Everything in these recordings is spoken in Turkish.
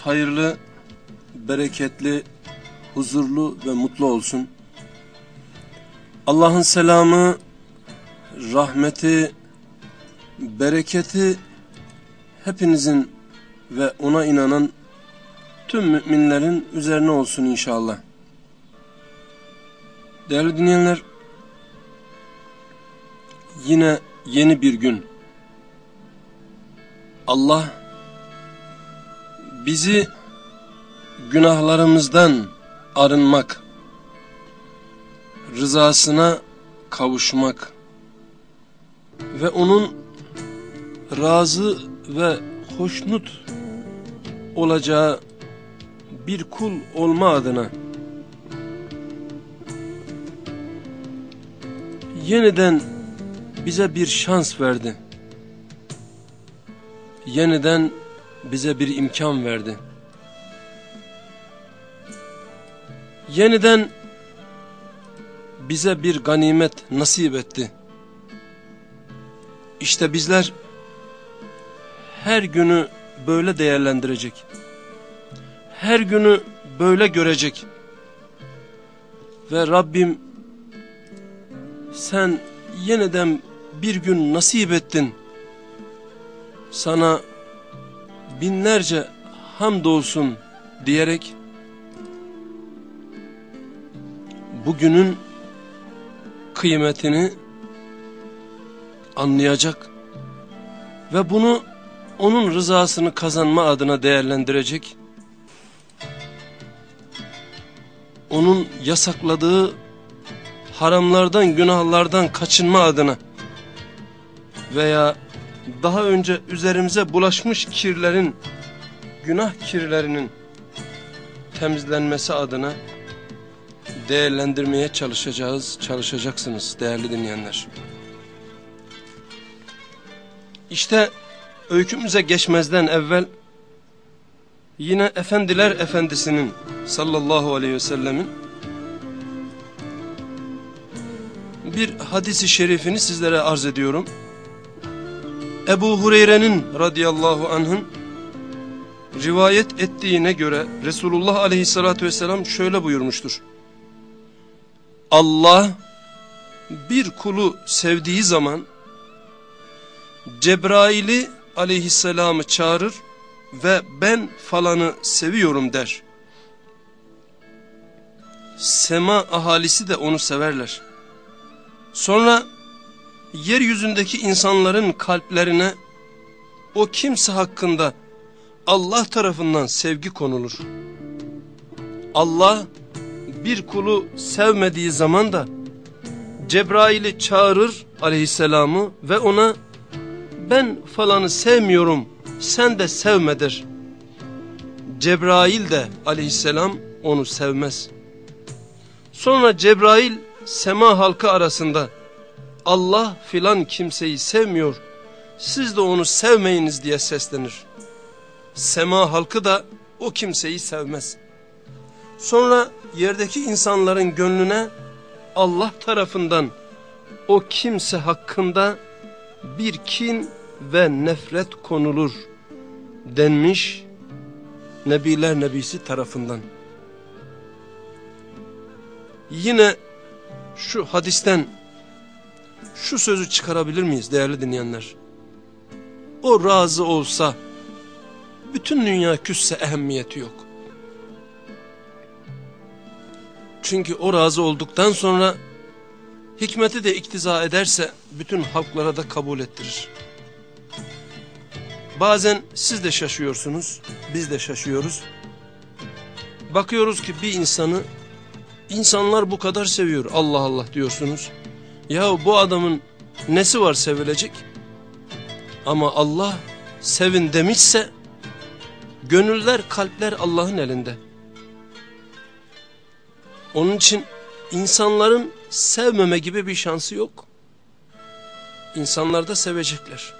Hayırlı, bereketli, huzurlu ve mutlu olsun. Allah'ın selamı, rahmeti, bereketi hepinizin ve ona inanan tüm müminlerin üzerine olsun inşallah. Değerli dinleyenler, yine yeni bir gün. Allah bizi günahlarımızdan arınmak, rızasına kavuşmak ve onun razı ve hoşnut olacağı bir kul olma adına yeniden bize bir şans verdi. Yeniden bize bir imkan verdi. Yeniden bize bir ganimet nasip etti. İşte bizler her günü böyle değerlendirecek. Her günü böyle görecek. Ve Rabbim sen yeniden bir gün nasip ettin. Sana binlerce hamdolsun diyerek bugünün kıymetini anlayacak ve bunu onun rızasını kazanma adına değerlendirecek. Onun yasakladığı haramlardan, günahlardan kaçınma adına veya daha önce üzerimize bulaşmış kirlerin, günah kirlerinin temizlenmesi adına değerlendirmeye çalışacağız, çalışacaksınız değerli dinleyenler. İşte öykümüze geçmezden evvel yine Efendiler Efendisi'nin sallallahu aleyhi ve sellemin bir hadisi şerifini sizlere arz ediyorum. Ebu Hureyre'nin radıyallahu anh'ın rivayet ettiğine göre Resulullah aleyhissalatü vesselam şöyle buyurmuştur. Allah bir kulu sevdiği zaman Cebrail'i aleyhisselamı çağırır ve ben falanı seviyorum der. Sema ahalisi de onu severler. Sonra yeryüzündeki insanların kalplerine o kimse hakkında Allah tarafından sevgi konulur. Allah bir kulu sevmediği zaman da Cebrail'i çağırır aleyhisselamı ve ona ben falanı sevmiyorum sen de sevmedir. Cebrail de aleyhisselam onu sevmez. Sonra Cebrail sema halkı arasında Allah filan kimseyi sevmiyor siz de onu sevmeyiniz diye seslenir. Sema halkı da o kimseyi sevmez. Sonra yerdeki insanların gönlüne Allah tarafından o kimse hakkında bir kin ve nefret konulur denmiş Nebiler Nebisi tarafından. Yine şu hadisten şu sözü çıkarabilir miyiz değerli dinleyenler? O razı olsa bütün dünya küsse ehemmiyeti yok. Çünkü o razı olduktan sonra hikmeti de iktiza ederse bütün halklara da kabul ettirir. Bazen siz de şaşıyorsunuz, biz de şaşıyoruz. Bakıyoruz ki bir insanı insanlar bu kadar seviyor Allah Allah diyorsunuz. Ya bu adamın nesi var sevilecek? Ama Allah sevin demişse gönüller kalpler Allah'ın elinde. Onun için insanların sevmeme gibi bir şansı yok. İnsanlar da sevecekler.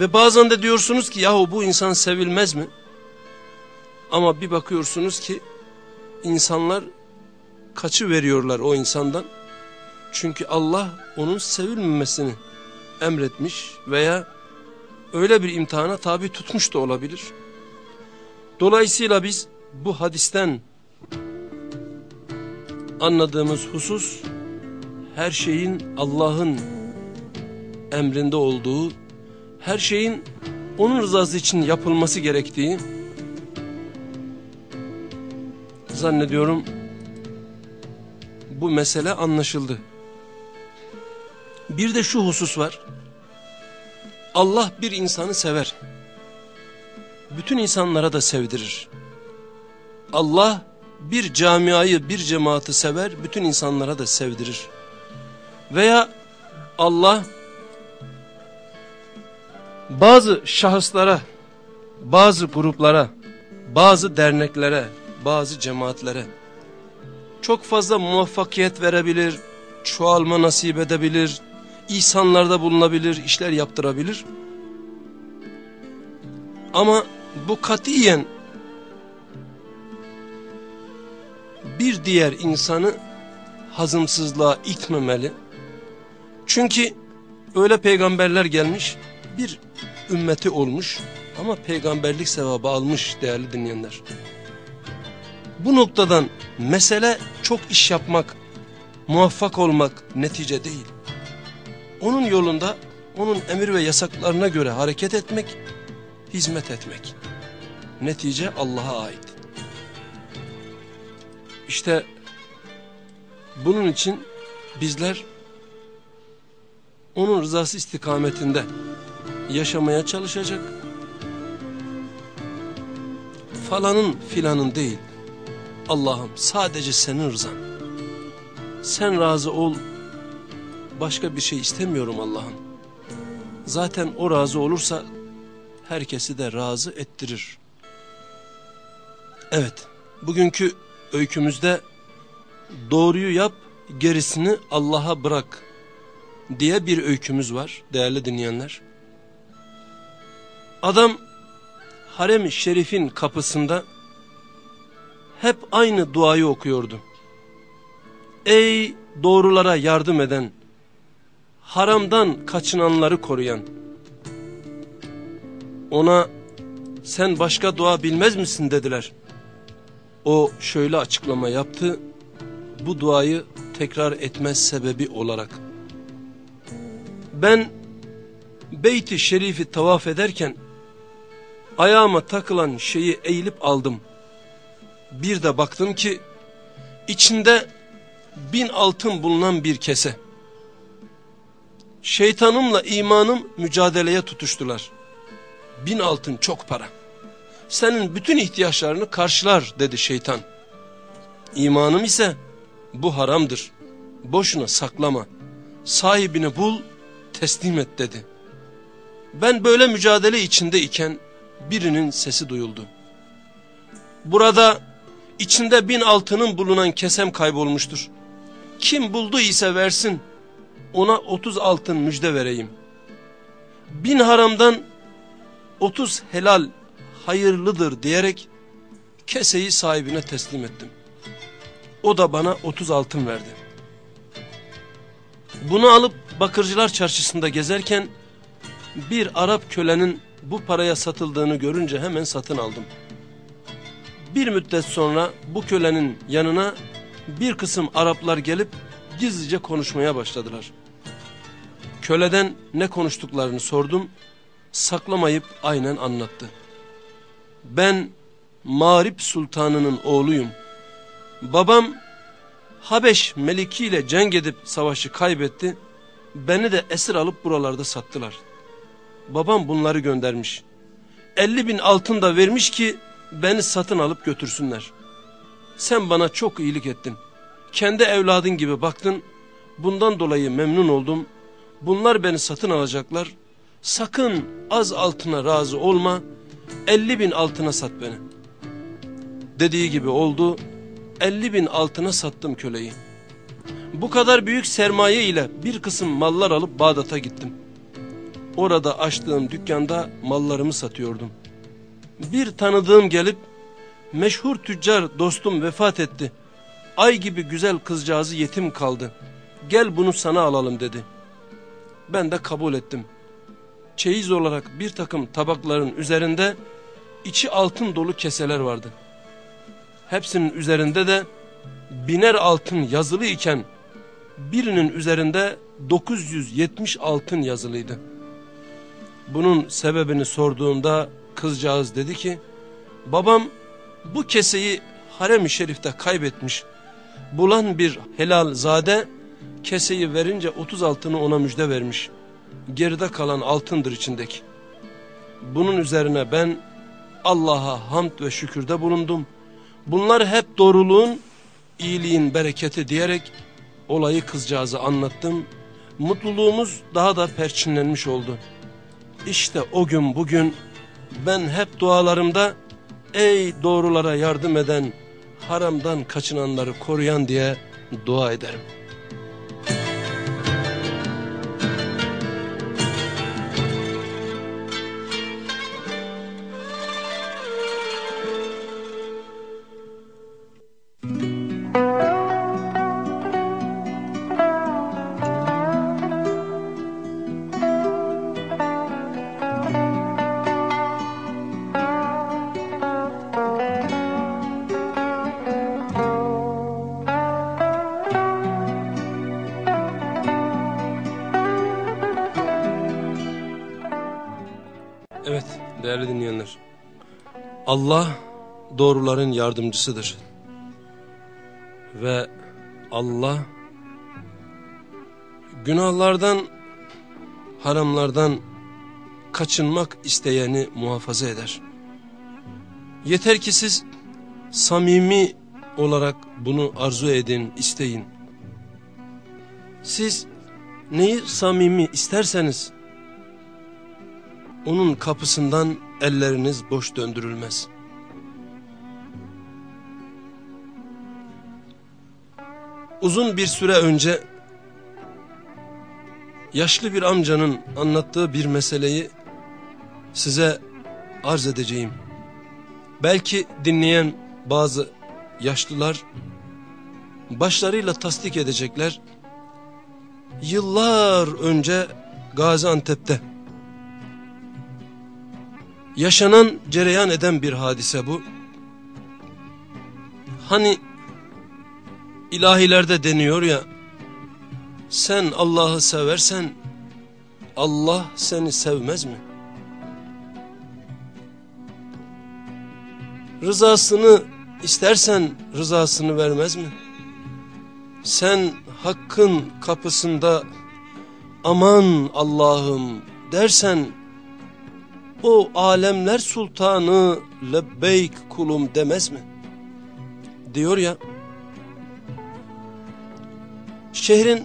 Ve bazen de diyorsunuz ki yahu bu insan sevilmez mi? Ama bir bakıyorsunuz ki insanlar kaçı veriyorlar o insandan. Çünkü Allah onun sevilmemesini emretmiş veya öyle bir imtihana tabi tutmuş da olabilir. Dolayısıyla biz bu hadisten anladığımız husus her şeyin Allah'ın emrinde olduğu, her şeyin onun rızası için yapılması gerektiği zannediyorum bu mesele anlaşıldı. Bir de şu husus var. Allah bir insanı sever. Bütün insanlara da sevdirir. Allah bir camiayı, bir cemaati sever, bütün insanlara da sevdirir. Veya Allah bazı şahıslara, bazı gruplara, bazı derneklere, bazı cemaatlere çok fazla muvaffakiyet verebilir, çoğalma nasip edebilir, ihsanlarda bulunabilir, işler yaptırabilir. Ama bu katiyen bir diğer insanı hazımsızlığa itmemeli. Çünkü öyle peygamberler gelmiş, bir ümmeti olmuş ama peygamberlik sevabı almış değerli dinleyenler. Bu noktadan mesele çok iş yapmak, muvaffak olmak netice değil. Onun yolunda, onun emir ve yasaklarına göre hareket etmek, hizmet etmek. Netice Allah'a ait. İşte bunun için bizler onun rızası istikametinde yaşamaya çalışacak. Falanın filanın değil. Allah'ım sadece senin rızan. Sen razı ol. Başka bir şey istemiyorum Allah'ım. Zaten o razı olursa herkesi de razı ettirir. Evet, bugünkü öykümüzde doğruyu yap, gerisini Allah'a bırak diye bir öykümüz var değerli dinleyenler. Adam harem-i şerifin kapısında hep aynı duayı okuyordu. Ey doğrulara yardım eden, haramdan kaçınanları koruyan. Ona sen başka dua bilmez misin dediler. O şöyle açıklama yaptı, bu duayı tekrar etmez sebebi olarak. Ben Beyt-i Şerif'i tavaf ederken ayağıma takılan şeyi eğilip aldım. Bir de baktım ki içinde bin altın bulunan bir kese. Şeytanımla imanım mücadeleye tutuştular. Bin altın çok para. Senin bütün ihtiyaçlarını karşılar dedi şeytan. İmanım ise bu haramdır. Boşuna saklama. Sahibini bul, teslim et dedi. Ben böyle mücadele içinde iken birinin sesi duyuldu. Burada içinde bin altının bulunan kesem kaybolmuştur. Kim buldu ise versin, ona otuz altın müjde vereyim. Bin haramdan otuz helal hayırlıdır diyerek keseyi sahibine teslim ettim. O da bana otuz altın verdi. Bunu alıp Bakırcılar Çarşısı'nda gezerken bir Arap kölenin bu paraya satıldığını görünce hemen satın aldım. Bir müddet sonra bu kölenin yanına bir kısım Araplar gelip gizlice konuşmaya başladılar. Köleden ne konuştuklarını sordum, saklamayıp aynen anlattı. Ben Marip Sultanı'nın oğluyum. Babam Habeş Meliki ile cenk edip savaşı kaybetti. Beni de esir alıp buralarda sattılar. Babam bunları göndermiş. 50 bin altın da vermiş ki beni satın alıp götürsünler. Sen bana çok iyilik ettin. Kendi evladın gibi baktın. Bundan dolayı memnun oldum. Bunlar beni satın alacaklar. Sakın az altına razı olma. 50 bin altına sat beni. Dediği gibi oldu. 50 bin altına sattım köleyi. Bu kadar büyük sermaye ile bir kısım mallar alıp Bağdat'a gittim. Orada açtığım dükkanda mallarımı satıyordum. Bir tanıdığım gelip meşhur tüccar dostum vefat etti. Ay gibi güzel kızcağızı yetim kaldı. Gel bunu sana alalım dedi. Ben de kabul ettim. çeyiz olarak bir takım tabakların üzerinde içi altın dolu keseler vardı. Hepsinin üzerinde de biner altın yazılı iken birinin üzerinde 970 altın yazılıydı. Bunun sebebini sorduğumda kızcağız dedi ki babam bu keseyi harem-i şerifte kaybetmiş. Bulan bir helal zade keseyi verince 30 altını ona müjde vermiş. Geride kalan altındır içindeki. Bunun üzerine ben Allah'a hamd ve şükürde bulundum. Bunlar hep doğruluğun, iyiliğin bereketi diyerek olayı kızcağıza anlattım. Mutluluğumuz daha da perçinlenmiş oldu. İşte o gün bugün ben hep dualarımda ey doğrulara yardım eden, haramdan kaçınanları koruyan diye dua ederim. Allah doğruların yardımcısıdır. Ve Allah günahlardan, haramlardan kaçınmak isteyeni muhafaza eder. Yeter ki siz samimi olarak bunu arzu edin, isteyin. Siz neyi samimi isterseniz onun kapısından elleriniz boş döndürülmez. Uzun bir süre önce yaşlı bir amcanın anlattığı bir meseleyi size arz edeceğim. Belki dinleyen bazı yaşlılar başlarıyla tasdik edecekler. Yıllar önce Gaziantep'te yaşanan, cereyan eden bir hadise bu. Hani ilahilerde deniyor ya, sen Allah'ı seversen Allah seni sevmez mi? Rızasını istersen rızasını vermez mi? Sen hakkın kapısında aman Allah'ım dersen o alemler sultanı lebbeyk kulum demez mi? Diyor ya, şehrin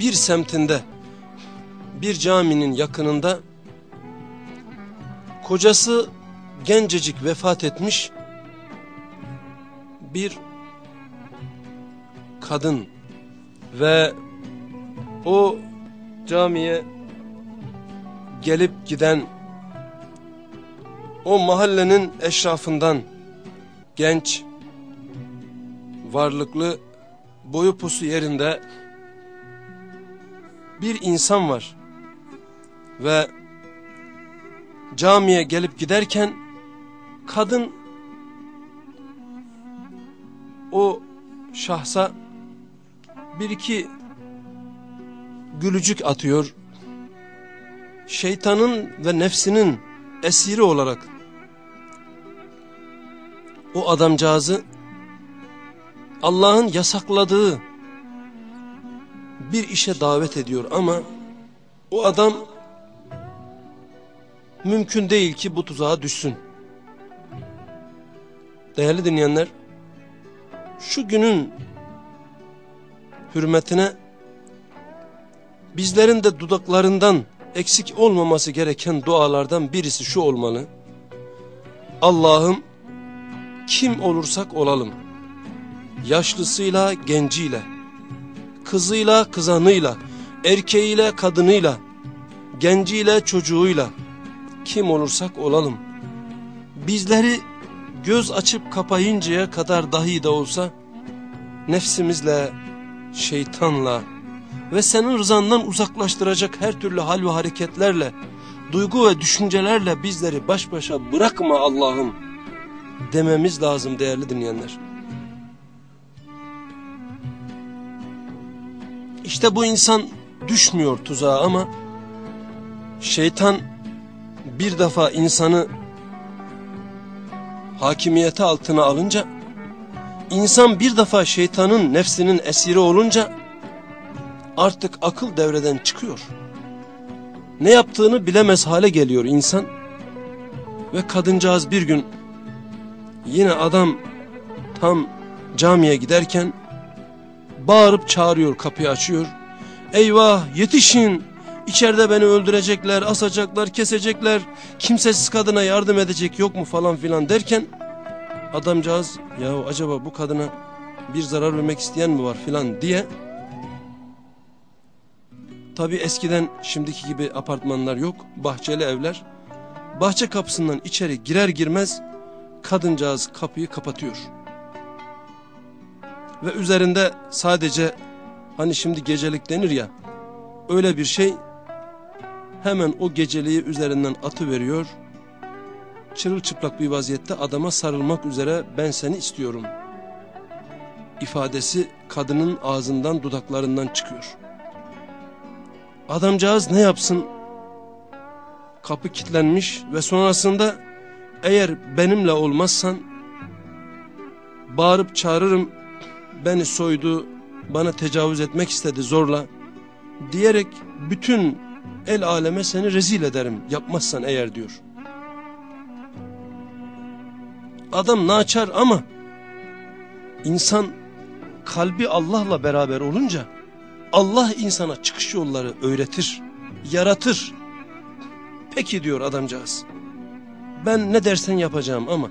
bir semtinde, bir caminin yakınında, kocası gencecik vefat etmiş, bir kadın ve o camiye gelip giden o mahallenin eşrafından genç, varlıklı, boyu pusu yerinde bir insan var. Ve camiye gelip giderken kadın o şahsa bir iki gülücük atıyor. Şeytanın ve nefsinin esiri olarak o adamcağızı Allah'ın yasakladığı bir işe davet ediyor ama o adam mümkün değil ki bu tuzağa düşsün. Değerli dinleyenler, şu günün hürmetine bizlerin de dudaklarından eksik olmaması gereken dualardan birisi şu olmalı. Allah'ım kim olursak olalım, yaşlısıyla genciyle, kızıyla kızanıyla, erkeğiyle kadınıyla, genciyle çocuğuyla, kim olursak olalım, bizleri göz açıp kapayıncaya kadar dahi de olsa, nefsimizle, şeytanla ve senin rızandan uzaklaştıracak her türlü hal ve hareketlerle, duygu ve düşüncelerle bizleri baş başa bırakma Allah'ım dememiz lazım değerli dinleyenler. İşte bu insan düşmüyor tuzağa ama şeytan bir defa insanı hakimiyeti altına alınca insan bir defa şeytanın nefsinin esiri olunca artık akıl devreden çıkıyor. Ne yaptığını bilemez hale geliyor insan ve kadıncağız bir gün yine adam tam camiye giderken bağırıp çağırıyor kapıyı açıyor. Eyvah yetişin! İçeride beni öldürecekler asacaklar kesecekler. Kimsesiz kadına yardım edecek yok mu falan filan derken adamcağız ya acaba bu kadına bir zarar vermek isteyen mi var filan? diye tabi eskiden şimdiki gibi apartmanlar yok bahçeli evler. Bahçe kapısından içeri girer girmez kadıncağız kapıyı kapatıyor ve üzerinde sadece hani şimdi gecelik denir ya öyle bir şey hemen o geceliği üzerinden atı veriyor. Çırılçıplak bir vaziyette adama sarılmak üzere ben seni istiyorum. ifadesi kadının ağzından dudaklarından çıkıyor. Adamcağız ne yapsın? Kapı kilitlenmiş ve sonrasında eğer benimle olmazsan bağırıp çağırırım beni soydu, bana tecavüz etmek istedi zorla diyerek bütün el aleme seni rezil ederim yapmazsan eğer diyor. Adam naçar ama insan kalbi Allah'la beraber olunca Allah insana çıkış yolları öğretir, yaratır. Peki diyor adamcağız. Ben ne dersen yapacağım ama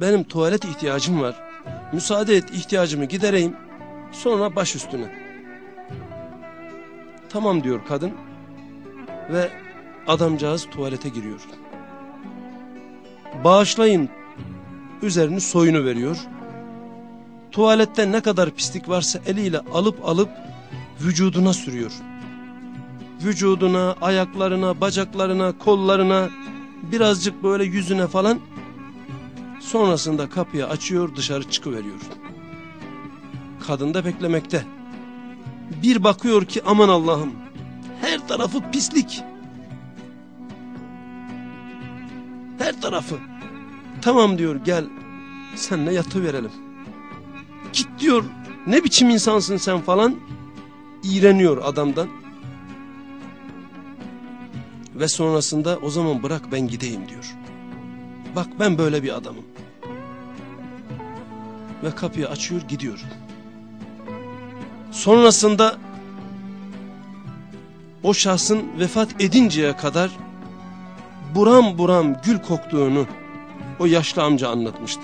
benim tuvalet ihtiyacım var. Müsaade et ihtiyacımı gidereyim sonra baş üstüne. Tamam diyor kadın ve adamcağız tuvalete giriyor. Bağışlayın üzerini soyunu veriyor. Tuvalette ne kadar pislik varsa eliyle alıp alıp vücuduna sürüyor. Vücuduna, ayaklarına, bacaklarına, kollarına, birazcık böyle yüzüne falan. Sonrasında kapıyı açıyor dışarı çıkıveriyor. Kadın da beklemekte. Bir bakıyor ki aman Allah'ım her tarafı pislik. Her tarafı. Tamam diyor gel senle yatı verelim. Git diyor ne biçim insansın sen falan. İğreniyor adamdan. Ve sonrasında o zaman bırak ben gideyim diyor. Bak ben böyle bir adamım. Ve kapıyı açıyor gidiyor. Sonrasında o şahsın vefat edinceye kadar buram buram gül koktuğunu o yaşlı amca anlatmıştı.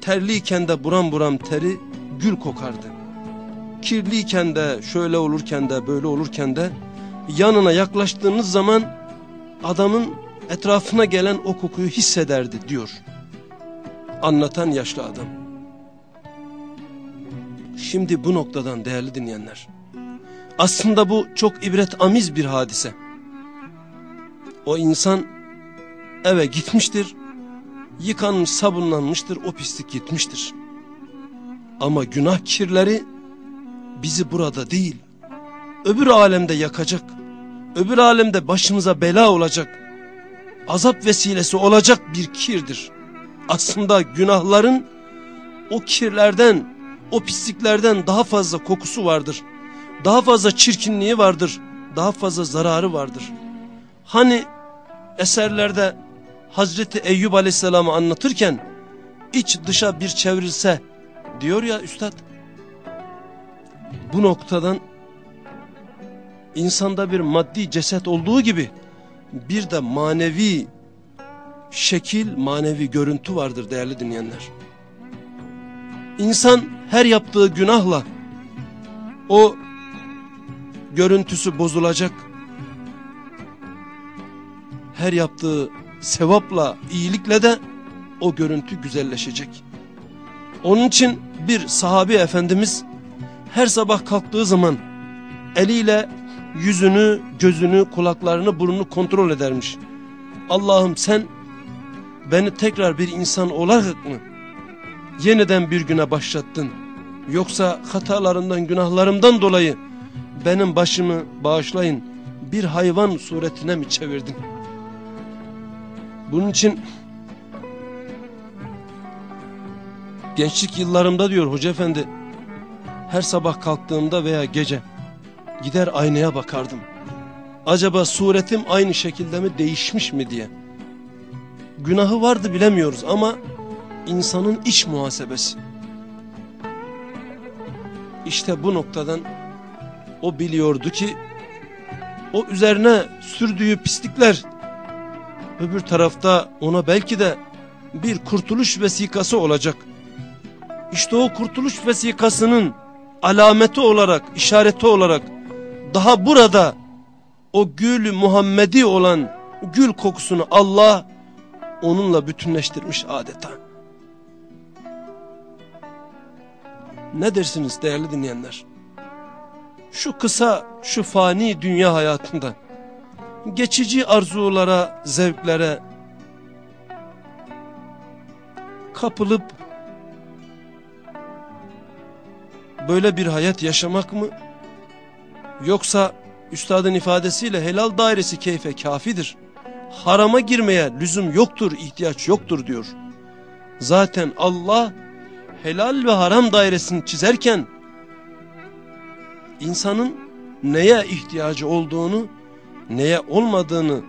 Terliyken de buram buram teri gül kokardı. Kirliyken de şöyle olurken de böyle olurken de yanına yaklaştığınız zaman adamın etrafına gelen o kokuyu hissederdi diyor. Anlatan yaşlı adam. Şimdi bu noktadan değerli dinleyenler aslında bu çok ibret amiz bir hadise. O insan eve gitmiştir, yıkanmış sabunlanmıştır, o pislik gitmiştir. Ama günah kirleri bizi burada değil, öbür alemde yakacak, öbür alemde başımıza bela olacak, azap vesilesi olacak bir kirdir. Aslında günahların o kirlerden, o pisliklerden daha fazla kokusu vardır daha fazla çirkinliği vardır, daha fazla zararı vardır. Hani eserlerde Hazreti Eyyub Aleyhisselam'ı anlatırken iç dışa bir çevrilse diyor ya üstad. Bu noktadan insanda bir maddi ceset olduğu gibi bir de manevi şekil, manevi görüntü vardır değerli dinleyenler. İnsan her yaptığı günahla o görüntüsü bozulacak. Her yaptığı sevapla, iyilikle de o görüntü güzelleşecek. Onun için bir sahabi efendimiz her sabah kalktığı zaman eliyle yüzünü, gözünü, kulaklarını, burnunu kontrol edermiş. Allah'ım sen beni tekrar bir insan olarak mı yeniden bir güne başlattın? Yoksa hatalarından, günahlarımdan dolayı benim başımı bağışlayın bir hayvan suretine mi çevirdin? Bunun için gençlik yıllarımda diyor Hoca Efendi her sabah kalktığımda veya gece gider aynaya bakardım. Acaba suretim aynı şekilde mi değişmiş mi diye. Günahı vardı bilemiyoruz ama insanın iç muhasebesi. İşte bu noktadan o biliyordu ki o üzerine sürdüğü pislikler öbür tarafta ona belki de bir kurtuluş vesikası olacak. İşte o kurtuluş vesikasının alameti olarak, işareti olarak daha burada o gül Muhammedi olan gül kokusunu Allah onunla bütünleştirmiş adeta. Ne dersiniz değerli dinleyenler? Şu kısa, şu fani dünya hayatında geçici arzulara, zevklere kapılıp böyle bir hayat yaşamak mı? Yoksa üstadın ifadesiyle helal dairesi keyfe kafidir. Harama girmeye lüzum yoktur, ihtiyaç yoktur diyor. Zaten Allah helal ve haram dairesini çizerken insanın neye ihtiyacı olduğunu, neye olmadığını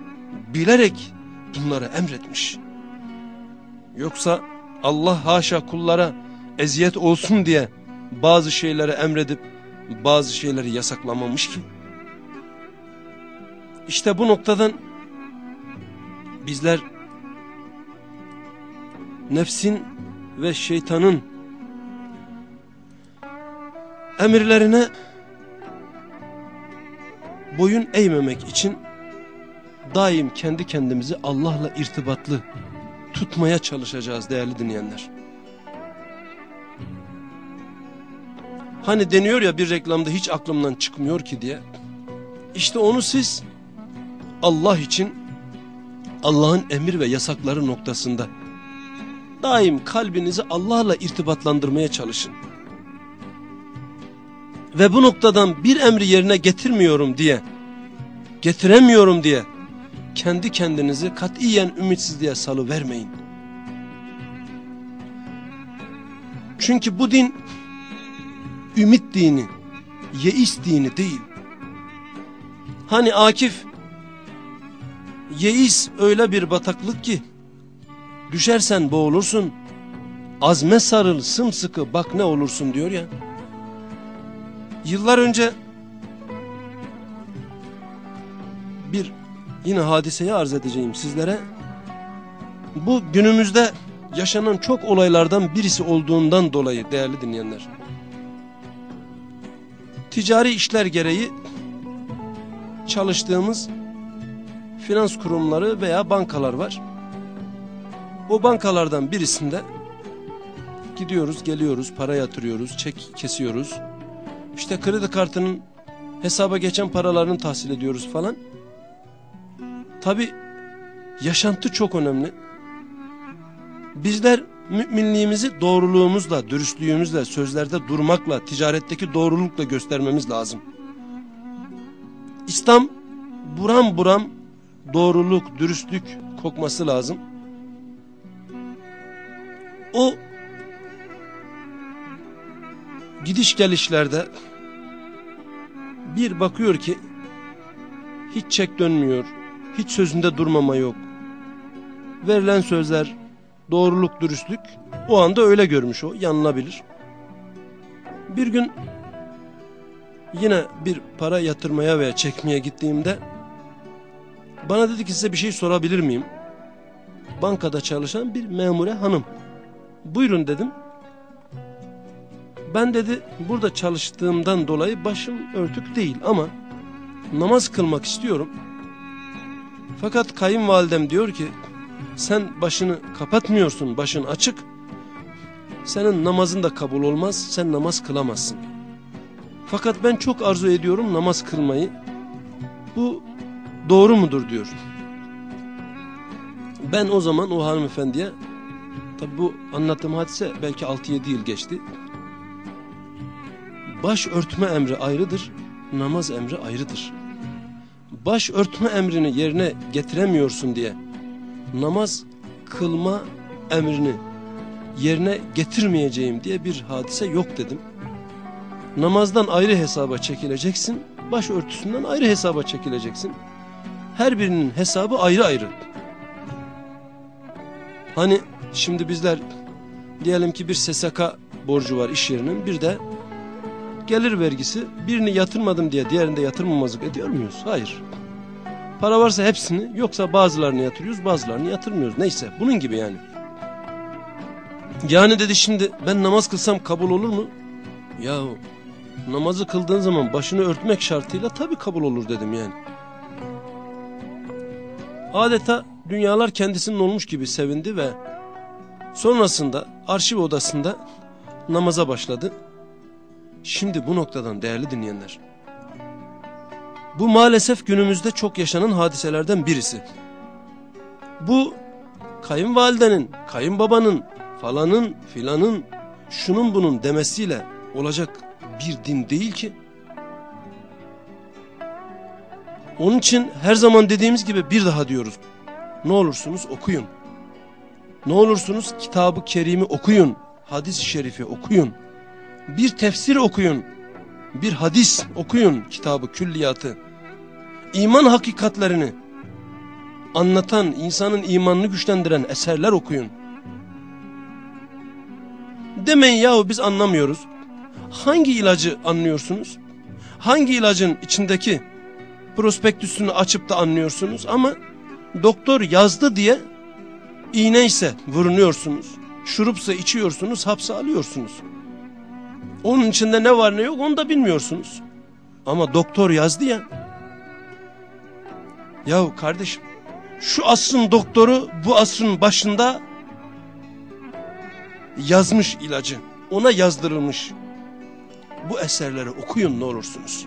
bilerek bunları emretmiş. Yoksa Allah haşa kullara eziyet olsun diye bazı şeyleri emredip bazı şeyleri yasaklamamış ki. İşte bu noktadan bizler nefsin ve şeytanın emirlerine boyun eğmemek için daim kendi kendimizi Allah'la irtibatlı tutmaya çalışacağız değerli dinleyenler. Hani deniyor ya bir reklamda hiç aklımdan çıkmıyor ki diye. İşte onu siz Allah için Allah'ın emir ve yasakları noktasında daim kalbinizi Allah'la irtibatlandırmaya çalışın. Ve bu noktadan bir emri yerine getirmiyorum diye, getiremiyorum diye kendi kendinizi katiyen ümitsizliğe salıvermeyin. Çünkü bu din ümit dini, yeis dini değil. Hani Akif, yeis öyle bir bataklık ki, düşersen boğulursun, azme sarıl sımsıkı bak ne olursun diyor ya. Yıllar önce bir yine hadiseyi arz edeceğim sizlere. Bu günümüzde yaşanan çok olaylardan birisi olduğundan dolayı değerli dinleyenler ticari işler gereği çalıştığımız finans kurumları veya bankalar var. O bankalardan birisinde gidiyoruz, geliyoruz, para yatırıyoruz, çek kesiyoruz. İşte kredi kartının hesaba geçen paralarını tahsil ediyoruz falan. Tabi yaşantı çok önemli. Bizler müminliğimizi doğruluğumuzla, dürüstlüğümüzle, sözlerde durmakla, ticaretteki doğrulukla göstermemiz lazım. İslam buram buram doğruluk, dürüstlük kokması lazım. O gidiş gelişlerde bir bakıyor ki hiç çek dönmüyor, hiç sözünde durmama yok. Verilen sözler doğruluk, dürüstlük o anda öyle görmüş o yanılabilir. Bir gün yine bir para yatırmaya veya çekmeye gittiğimde bana dedi ki size bir şey sorabilir miyim? Bankada çalışan bir memure hanım. Buyurun dedim. Ben dedi burada çalıştığımdan dolayı başım örtük değil ama namaz kılmak istiyorum. Fakat kayınvalidem diyor ki sen başını kapatmıyorsun, başın açık. Senin namazın da kabul olmaz, sen namaz kılamazsın. Fakat ben çok arzu ediyorum namaz kılmayı. Bu doğru mudur diyor. Ben o zaman o hanımefendiye tabi bu anlattığım hadise belki 6-7 yıl geçti. Baş örtme emri ayrıdır, namaz emri ayrıdır. Baş örtme emrini yerine getiremiyorsun diye namaz kılma emrini yerine getirmeyeceğim diye bir hadise yok dedim. Namazdan ayrı hesaba çekileceksin, baş örtüsünden ayrı hesaba çekileceksin. Her birinin hesabı ayrı ayrı. Hani şimdi bizler diyelim ki bir SSK borcu var iş yerinin bir de gelir vergisi birini yatırmadım diye diğerinde yatırmamazlık ediyor muyuz? Hayır. Para varsa hepsini yoksa bazılarını yatırıyoruz bazılarını yatırmıyoruz. Neyse bunun gibi yani. Yani dedi şimdi ben namaz kılsam kabul olur mu? Ya namazı kıldığın zaman başını örtmek şartıyla tabii kabul olur dedim yani. Adeta dünyalar kendisinin olmuş gibi sevindi ve sonrasında arşiv odasında namaza başladı. Şimdi bu noktadan değerli dinleyenler. Bu maalesef günümüzde çok yaşanan hadiselerden birisi. Bu kayınvalidenin, kayınbabanın, falanın, filanın, şunun bunun demesiyle olacak bir din değil ki. Onun için her zaman dediğimiz gibi bir daha diyoruz. Ne olursunuz okuyun. Ne olursunuz kitabı kerimi okuyun. Hadis-i şerifi okuyun. Bir tefsir okuyun. Bir hadis okuyun kitabı külliyatı. İman hakikatlerini anlatan, insanın imanını güçlendiren eserler okuyun. Demeyin yahu biz anlamıyoruz. Hangi ilacı anlıyorsunuz? Hangi ilacın içindeki prospektüsünü açıp da anlıyorsunuz ama doktor yazdı diye iğne ise vurunuyorsunuz. Şurupsa içiyorsunuz, hapse alıyorsunuz. Onun içinde ne var ne yok onu da bilmiyorsunuz. Ama doktor yazdı ya. Yahu kardeşim şu asrın doktoru bu asrın başında yazmış ilacı. Ona yazdırılmış. Bu eserleri okuyun ne olursunuz.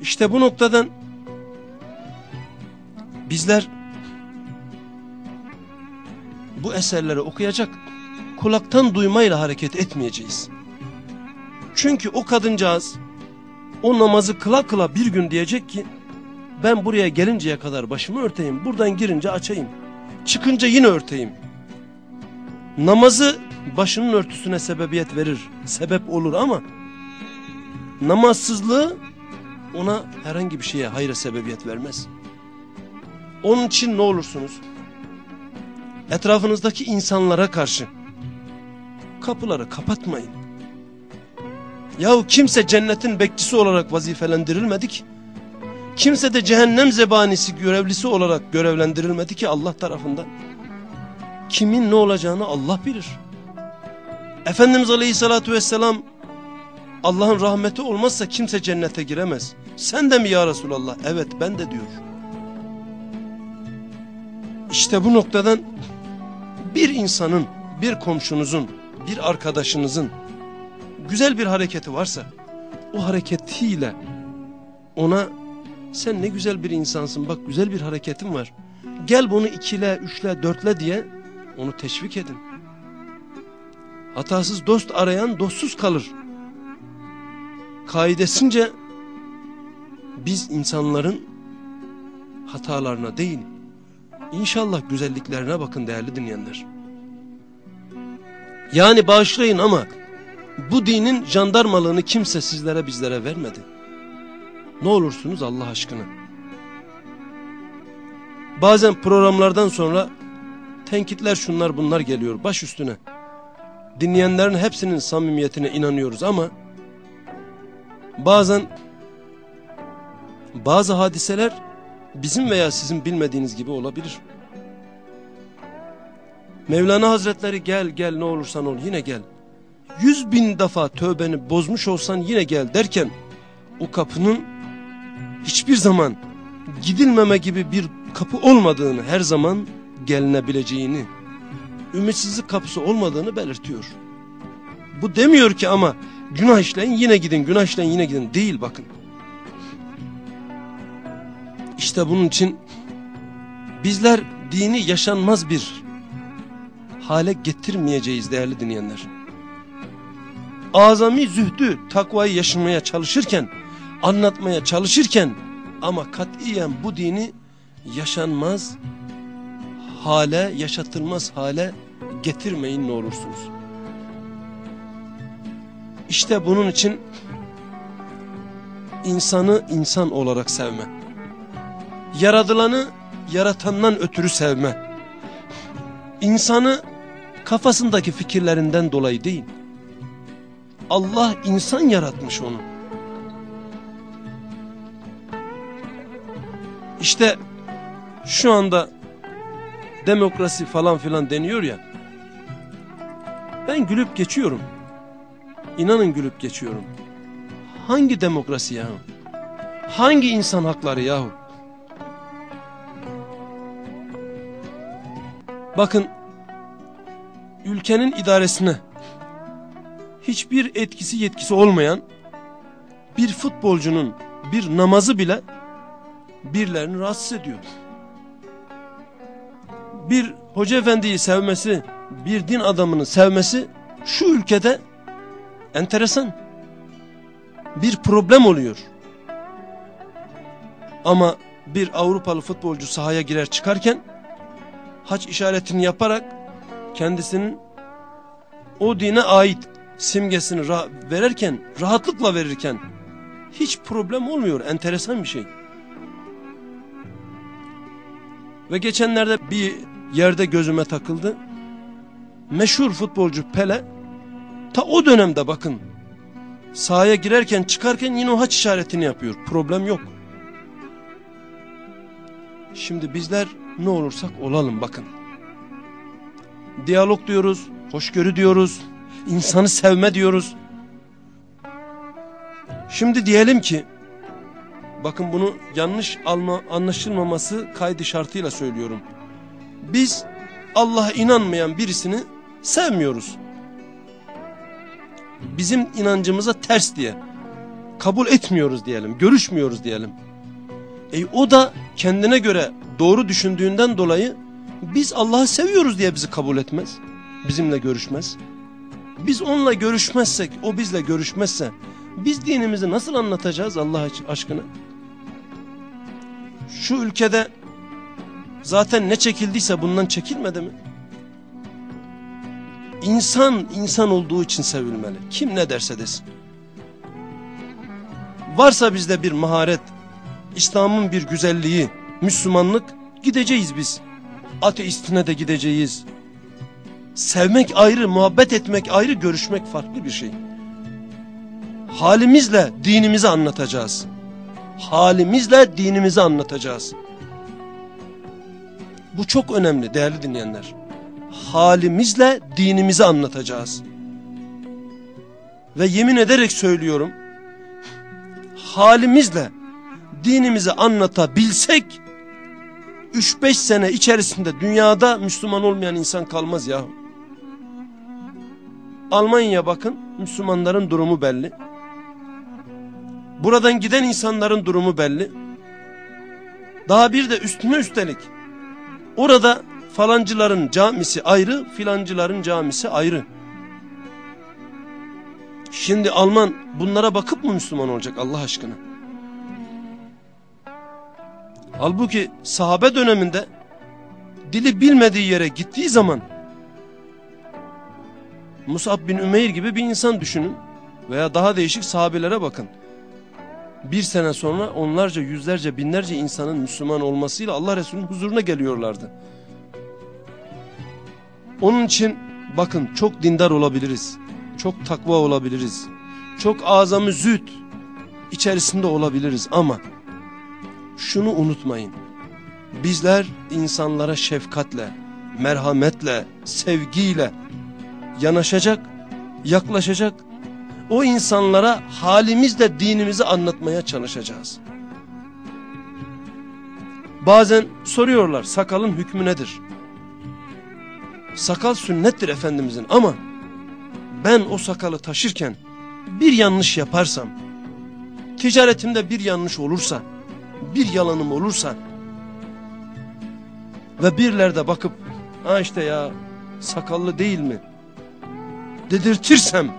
İşte bu noktadan bizler bu eserleri okuyacak kulaktan duymayla hareket etmeyeceğiz. Çünkü o kadıncağız o namazı kıla kıla bir gün diyecek ki ben buraya gelinceye kadar başımı örteyim buradan girince açayım çıkınca yine örteyim. Namazı başının örtüsüne sebebiyet verir sebep olur ama namazsızlığı ona herhangi bir şeye hayra sebebiyet vermez. Onun için ne olursunuz etrafınızdaki insanlara karşı kapıları kapatmayın. Yahu kimse cennetin bekçisi olarak vazifelendirilmedi ki. Kimse de cehennem zebanisi görevlisi olarak görevlendirilmedi ki Allah tarafından. Kimin ne olacağını Allah bilir. Efendimiz Aleyhisselatü Vesselam Allah'ın rahmeti olmazsa kimse cennete giremez. Sen de mi ya Resulallah? Evet ben de diyor. İşte bu noktadan bir insanın, bir komşunuzun, bir arkadaşınızın güzel bir hareketi varsa o hareketiyle ona sen ne güzel bir insansın bak güzel bir hareketin var. Gel bunu ikile, üçle, dörtle diye onu teşvik edin. Hatasız dost arayan dostsuz kalır. Kaidesince biz insanların hatalarına değil, inşallah güzelliklerine bakın değerli dinleyenler. Yani bağışlayın ama bu dinin jandarmalığını kimse sizlere bizlere vermedi. Ne olursunuz Allah aşkına. Bazen programlardan sonra tenkitler şunlar bunlar geliyor baş üstüne. Dinleyenlerin hepsinin samimiyetine inanıyoruz ama bazen bazı hadiseler bizim veya sizin bilmediğiniz gibi olabilir. Mevlana Hazretleri gel gel ne olursan ol yine gel. Yüz bin defa tövbeni bozmuş olsan yine gel derken o kapının hiçbir zaman gidilmeme gibi bir kapı olmadığını her zaman gelinebileceğini, ümitsizlik kapısı olmadığını belirtiyor. Bu demiyor ki ama günah işleyin yine gidin, günah işleyin yine gidin değil bakın. İşte bunun için bizler dini yaşanmaz bir hale getirmeyeceğiz değerli dinleyenler. Azami zühdü takvayı yaşamaya çalışırken, anlatmaya çalışırken ama katiyen bu dini yaşanmaz hale, yaşatılmaz hale getirmeyin ne olursunuz. İşte bunun için insanı insan olarak sevme. Yaradılanı yaratandan ötürü sevme. İnsanı kafasındaki fikirlerinden dolayı değil. Allah insan yaratmış onu. İşte şu anda demokrasi falan filan deniyor ya. Ben gülüp geçiyorum. İnanın gülüp geçiyorum. Hangi demokrasi yahu? Hangi insan hakları yahu? Bakın ülkenin idaresine hiçbir etkisi yetkisi olmayan bir futbolcunun bir namazı bile birilerini rahatsız ediyor. Bir hoca efendiyi sevmesi, bir din adamını sevmesi şu ülkede enteresan bir problem oluyor. Ama bir Avrupalı futbolcu sahaya girer çıkarken haç işaretini yaparak kendisinin o dine ait simgesini rah verirken, rahatlıkla verirken hiç problem olmuyor. Enteresan bir şey. Ve geçenlerde bir yerde gözüme takıldı. Meşhur futbolcu Pele ta o dönemde bakın sahaya girerken çıkarken yine o haç işaretini yapıyor. Problem yok. Şimdi bizler ne olursak olalım bakın. Diyalog diyoruz, hoşgörü diyoruz, insanı sevme diyoruz. Şimdi diyelim ki, bakın bunu yanlış alma, anlaşılmaması kaydı şartıyla söylüyorum. Biz Allah'a inanmayan birisini sevmiyoruz. Bizim inancımıza ters diye. Kabul etmiyoruz diyelim, görüşmüyoruz diyelim. E o da kendine göre doğru düşündüğünden dolayı biz Allah'ı seviyoruz diye bizi kabul etmez. Bizimle görüşmez. Biz onunla görüşmezsek, o bizle görüşmezse biz dinimizi nasıl anlatacağız Allah aşkına? Şu ülkede zaten ne çekildiyse bundan çekilmedi mi? İnsan insan olduğu için sevilmeli. Kim ne derse desin. Varsa bizde bir maharet, İslam'ın bir güzelliği, Müslümanlık gideceğiz biz. Ateistine de gideceğiz. Sevmek ayrı, muhabbet etmek ayrı, görüşmek farklı bir şey. Halimizle dinimizi anlatacağız. Halimizle dinimizi anlatacağız. Bu çok önemli değerli dinleyenler. Halimizle dinimizi anlatacağız. Ve yemin ederek söylüyorum. Halimizle dinimizi anlatabilsek 3-5 sene içerisinde dünyada Müslüman olmayan insan kalmaz ya. Almanya'ya bakın Müslümanların durumu belli. Buradan giden insanların durumu belli. Daha bir de üstüne üstelik orada falancıların camisi ayrı filancıların camisi ayrı. Şimdi Alman bunlara bakıp mı Müslüman olacak Allah aşkına? Halbuki sahabe döneminde dili bilmediği yere gittiği zaman Musab bin Ümeyr gibi bir insan düşünün veya daha değişik sahabelere bakın. Bir sene sonra onlarca yüzlerce binlerce insanın Müslüman olmasıyla Allah Resulü'nün huzuruna geliyorlardı. Onun için bakın çok dindar olabiliriz. Çok takva olabiliriz. Çok azamı züht içerisinde olabiliriz ama şunu unutmayın. Bizler insanlara şefkatle, merhametle, sevgiyle yanaşacak, yaklaşacak, o insanlara halimizle dinimizi anlatmaya çalışacağız. Bazen soruyorlar sakalın hükmü nedir? Sakal sünnettir Efendimizin ama ben o sakalı taşırken bir yanlış yaparsam, ticaretimde bir yanlış olursa, bir yalanım olursa ve birlerde bakıp ha işte ya sakallı değil mi dedirtirsem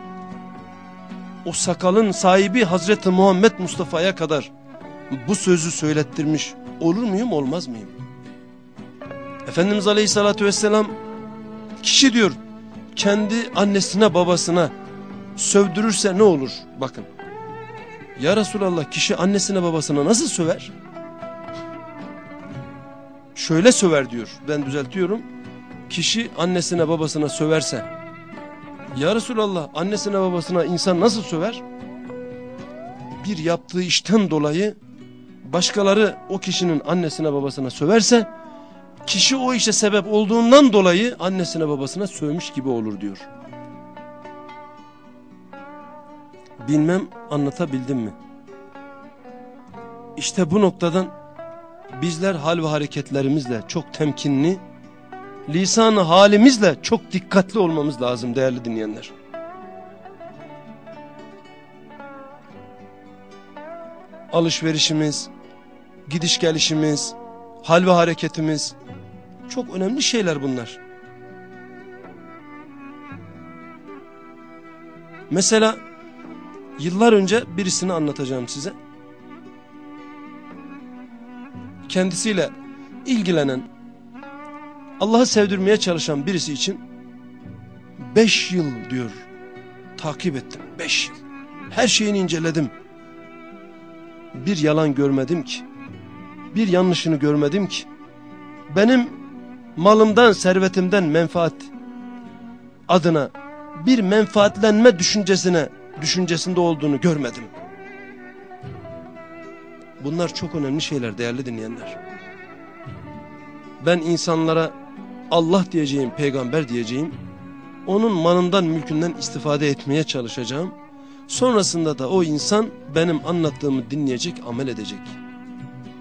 o sakalın sahibi Hazreti Muhammed Mustafa'ya kadar bu sözü söylettirmiş olur muyum olmaz mıyım? Efendimiz Aleyhisselatü Vesselam kişi diyor kendi annesine babasına sövdürürse ne olur? Bakın. Ya Resulallah kişi annesine babasına nasıl söver? Şöyle söver diyor. Ben düzeltiyorum. Kişi annesine babasına söverse. Ya Resulallah annesine babasına insan nasıl söver? Bir yaptığı işten dolayı başkaları o kişinin annesine babasına söverse kişi o işe sebep olduğundan dolayı annesine babasına sövmüş gibi olur diyor. Bilmem anlatabildim mi? İşte bu noktadan bizler hal ve hareketlerimizle çok temkinli, lisanı halimizle çok dikkatli olmamız lazım değerli dinleyenler. Alışverişimiz, gidiş gelişimiz, hal ve hareketimiz çok önemli şeyler bunlar. Mesela yıllar önce birisini anlatacağım size. Kendisiyle ilgilenen, Allah'ı sevdirmeye çalışan birisi için beş yıl diyor takip ettim. Beş yıl. Her şeyini inceledim. Bir yalan görmedim ki. Bir yanlışını görmedim ki. Benim malımdan, servetimden menfaat adına bir menfaatlenme düşüncesine, düşüncesinde olduğunu görmedim. Bunlar çok önemli şeyler değerli dinleyenler. Ben insanlara Allah diyeceğim, peygamber diyeceğim, onun manından, mülkünden istifade etmeye çalışacağım. Sonrasında da o insan benim anlattığımı dinleyecek, amel edecek.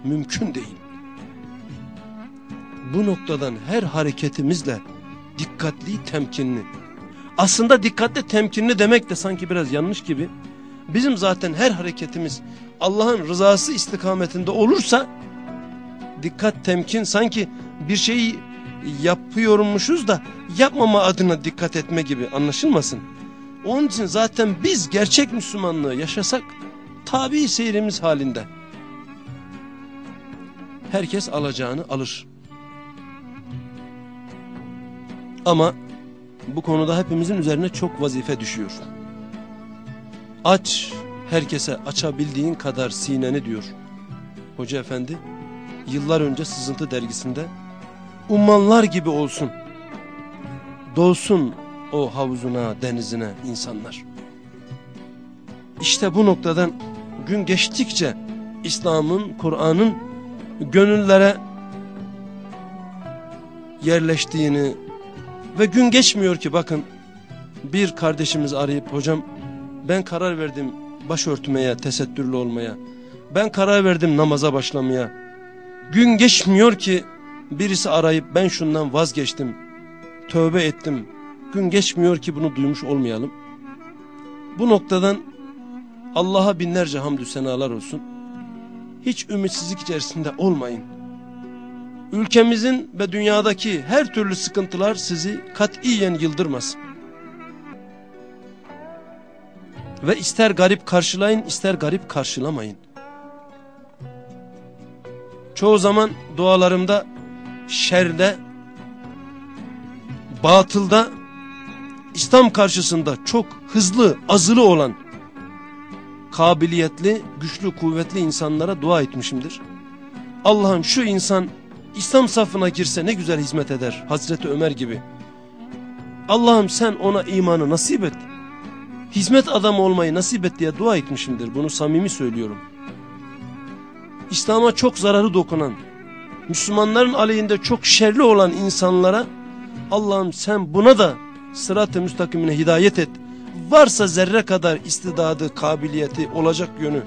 Mümkün değil. Bu noktadan her hareketimizle dikkatli, temkinli. Aslında dikkatli, temkinli demek de sanki biraz yanlış gibi. Bizim zaten her hareketimiz Allah'ın rızası istikametinde olursa dikkat, temkin sanki bir şeyi yapıyormuşuz da yapmama adına dikkat etme gibi anlaşılmasın. Onun için zaten biz gerçek Müslümanlığı yaşasak tabi seyrimiz halinde. Herkes alacağını alır. Ama bu konuda hepimizin üzerine çok vazife düşüyor. Aç, herkese açabildiğin kadar sineni diyor. Hoca efendi yıllar önce Sızıntı dergisinde ummanlar gibi olsun. Dolsun o havuzuna, denizine insanlar. İşte bu noktadan gün geçtikçe İslam'ın, Kur'an'ın gönüllere yerleştiğini ve gün geçmiyor ki bakın bir kardeşimiz arayıp hocam ben karar verdim başörtmeye, tesettürlü olmaya. Ben karar verdim namaza başlamaya. Gün geçmiyor ki birisi arayıp ben şundan vazgeçtim. Tövbe ettim. Gün geçmiyor ki bunu duymuş olmayalım. Bu noktadan Allah'a binlerce hamdü senalar olsun. Hiç ümitsizlik içerisinde olmayın. Ülkemizin ve dünyadaki her türlü sıkıntılar sizi katiyen yıldırmasın. Ve ister garip karşılayın ister garip karşılamayın. Çoğu zaman dualarımda şerde, batılda, İslam karşısında çok hızlı, azılı olan, kabiliyetli, güçlü, kuvvetli insanlara dua etmişimdir. Allah'ım şu insan İslam safına girse ne güzel hizmet eder Hazreti Ömer gibi. Allah'ım sen ona imanı nasip et hizmet adamı olmayı nasip et diye dua etmişimdir. Bunu samimi söylüyorum. İslam'a çok zararı dokunan, Müslümanların aleyhinde çok şerli olan insanlara Allah'ım sen buna da sırat-ı müstakimine hidayet et. Varsa zerre kadar istidadı, kabiliyeti, olacak yönü.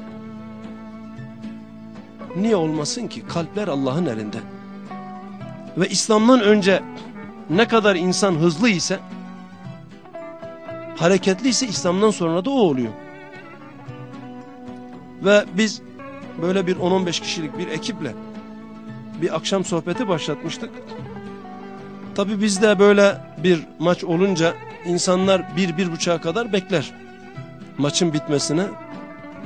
Niye olmasın ki? Kalpler Allah'ın elinde. Ve İslam'dan önce ne kadar insan hızlı ise hareketli ise İslam'dan sonra da o oluyor. Ve biz böyle bir 10-15 kişilik bir ekiple bir akşam sohbeti başlatmıştık. Tabi bizde böyle bir maç olunca insanlar bir bir buçuğa kadar bekler maçın bitmesine.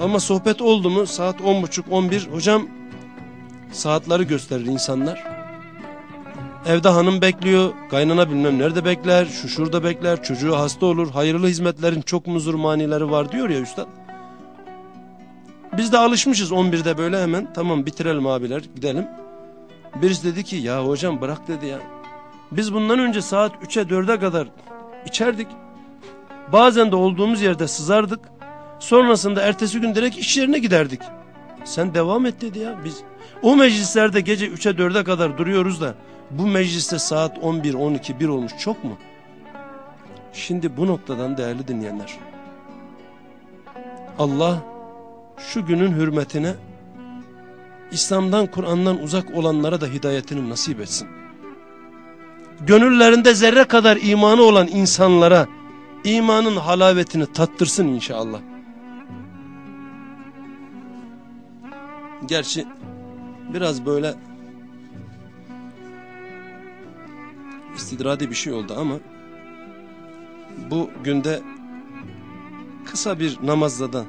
Ama sohbet oldu mu saat on buçuk on bir hocam saatleri gösterir insanlar. Evde hanım bekliyor, kaynana bilmem nerede bekler, şu şurada bekler, çocuğu hasta olur, hayırlı hizmetlerin çok muzur manileri var diyor ya üstad. Biz de alışmışız 11'de böyle hemen tamam bitirelim abiler gidelim. Birisi dedi ki ya hocam bırak dedi ya. Biz bundan önce saat 3'e 4'e kadar içerdik. Bazen de olduğumuz yerde sızardık. Sonrasında ertesi gün direkt iş yerine giderdik. Sen devam et dedi ya biz. O meclislerde gece 3'e 4'e kadar duruyoruz da bu mecliste saat 11, 12, 1 olmuş çok mu? Şimdi bu noktadan değerli dinleyenler. Allah şu günün hürmetine İslam'dan, Kur'an'dan uzak olanlara da hidayetini nasip etsin. Gönüllerinde zerre kadar imanı olan insanlara imanın halavetini tattırsın inşallah. Gerçi biraz böyle istidradi bir şey oldu ama bu günde kısa bir namazda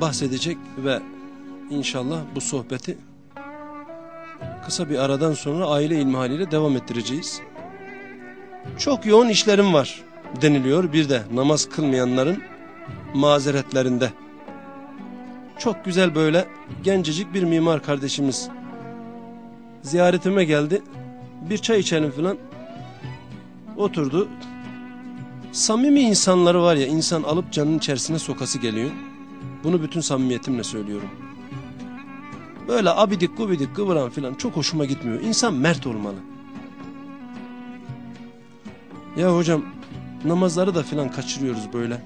bahsedecek ve inşallah bu sohbeti kısa bir aradan sonra aile ilmi haliyle devam ettireceğiz. Çok yoğun işlerim var deniliyor bir de namaz kılmayanların mazeretlerinde. Çok güzel böyle gencecik bir mimar kardeşimiz ziyaretime geldi. Bir çay içelim falan. Oturdu. Samimi insanları var ya insan alıp canın içerisine sokası geliyor. Bunu bütün samimiyetimle söylüyorum. Böyle abidik gubidik kıvıran filan çok hoşuma gitmiyor. İnsan mert olmalı. Ya hocam namazları da filan kaçırıyoruz böyle.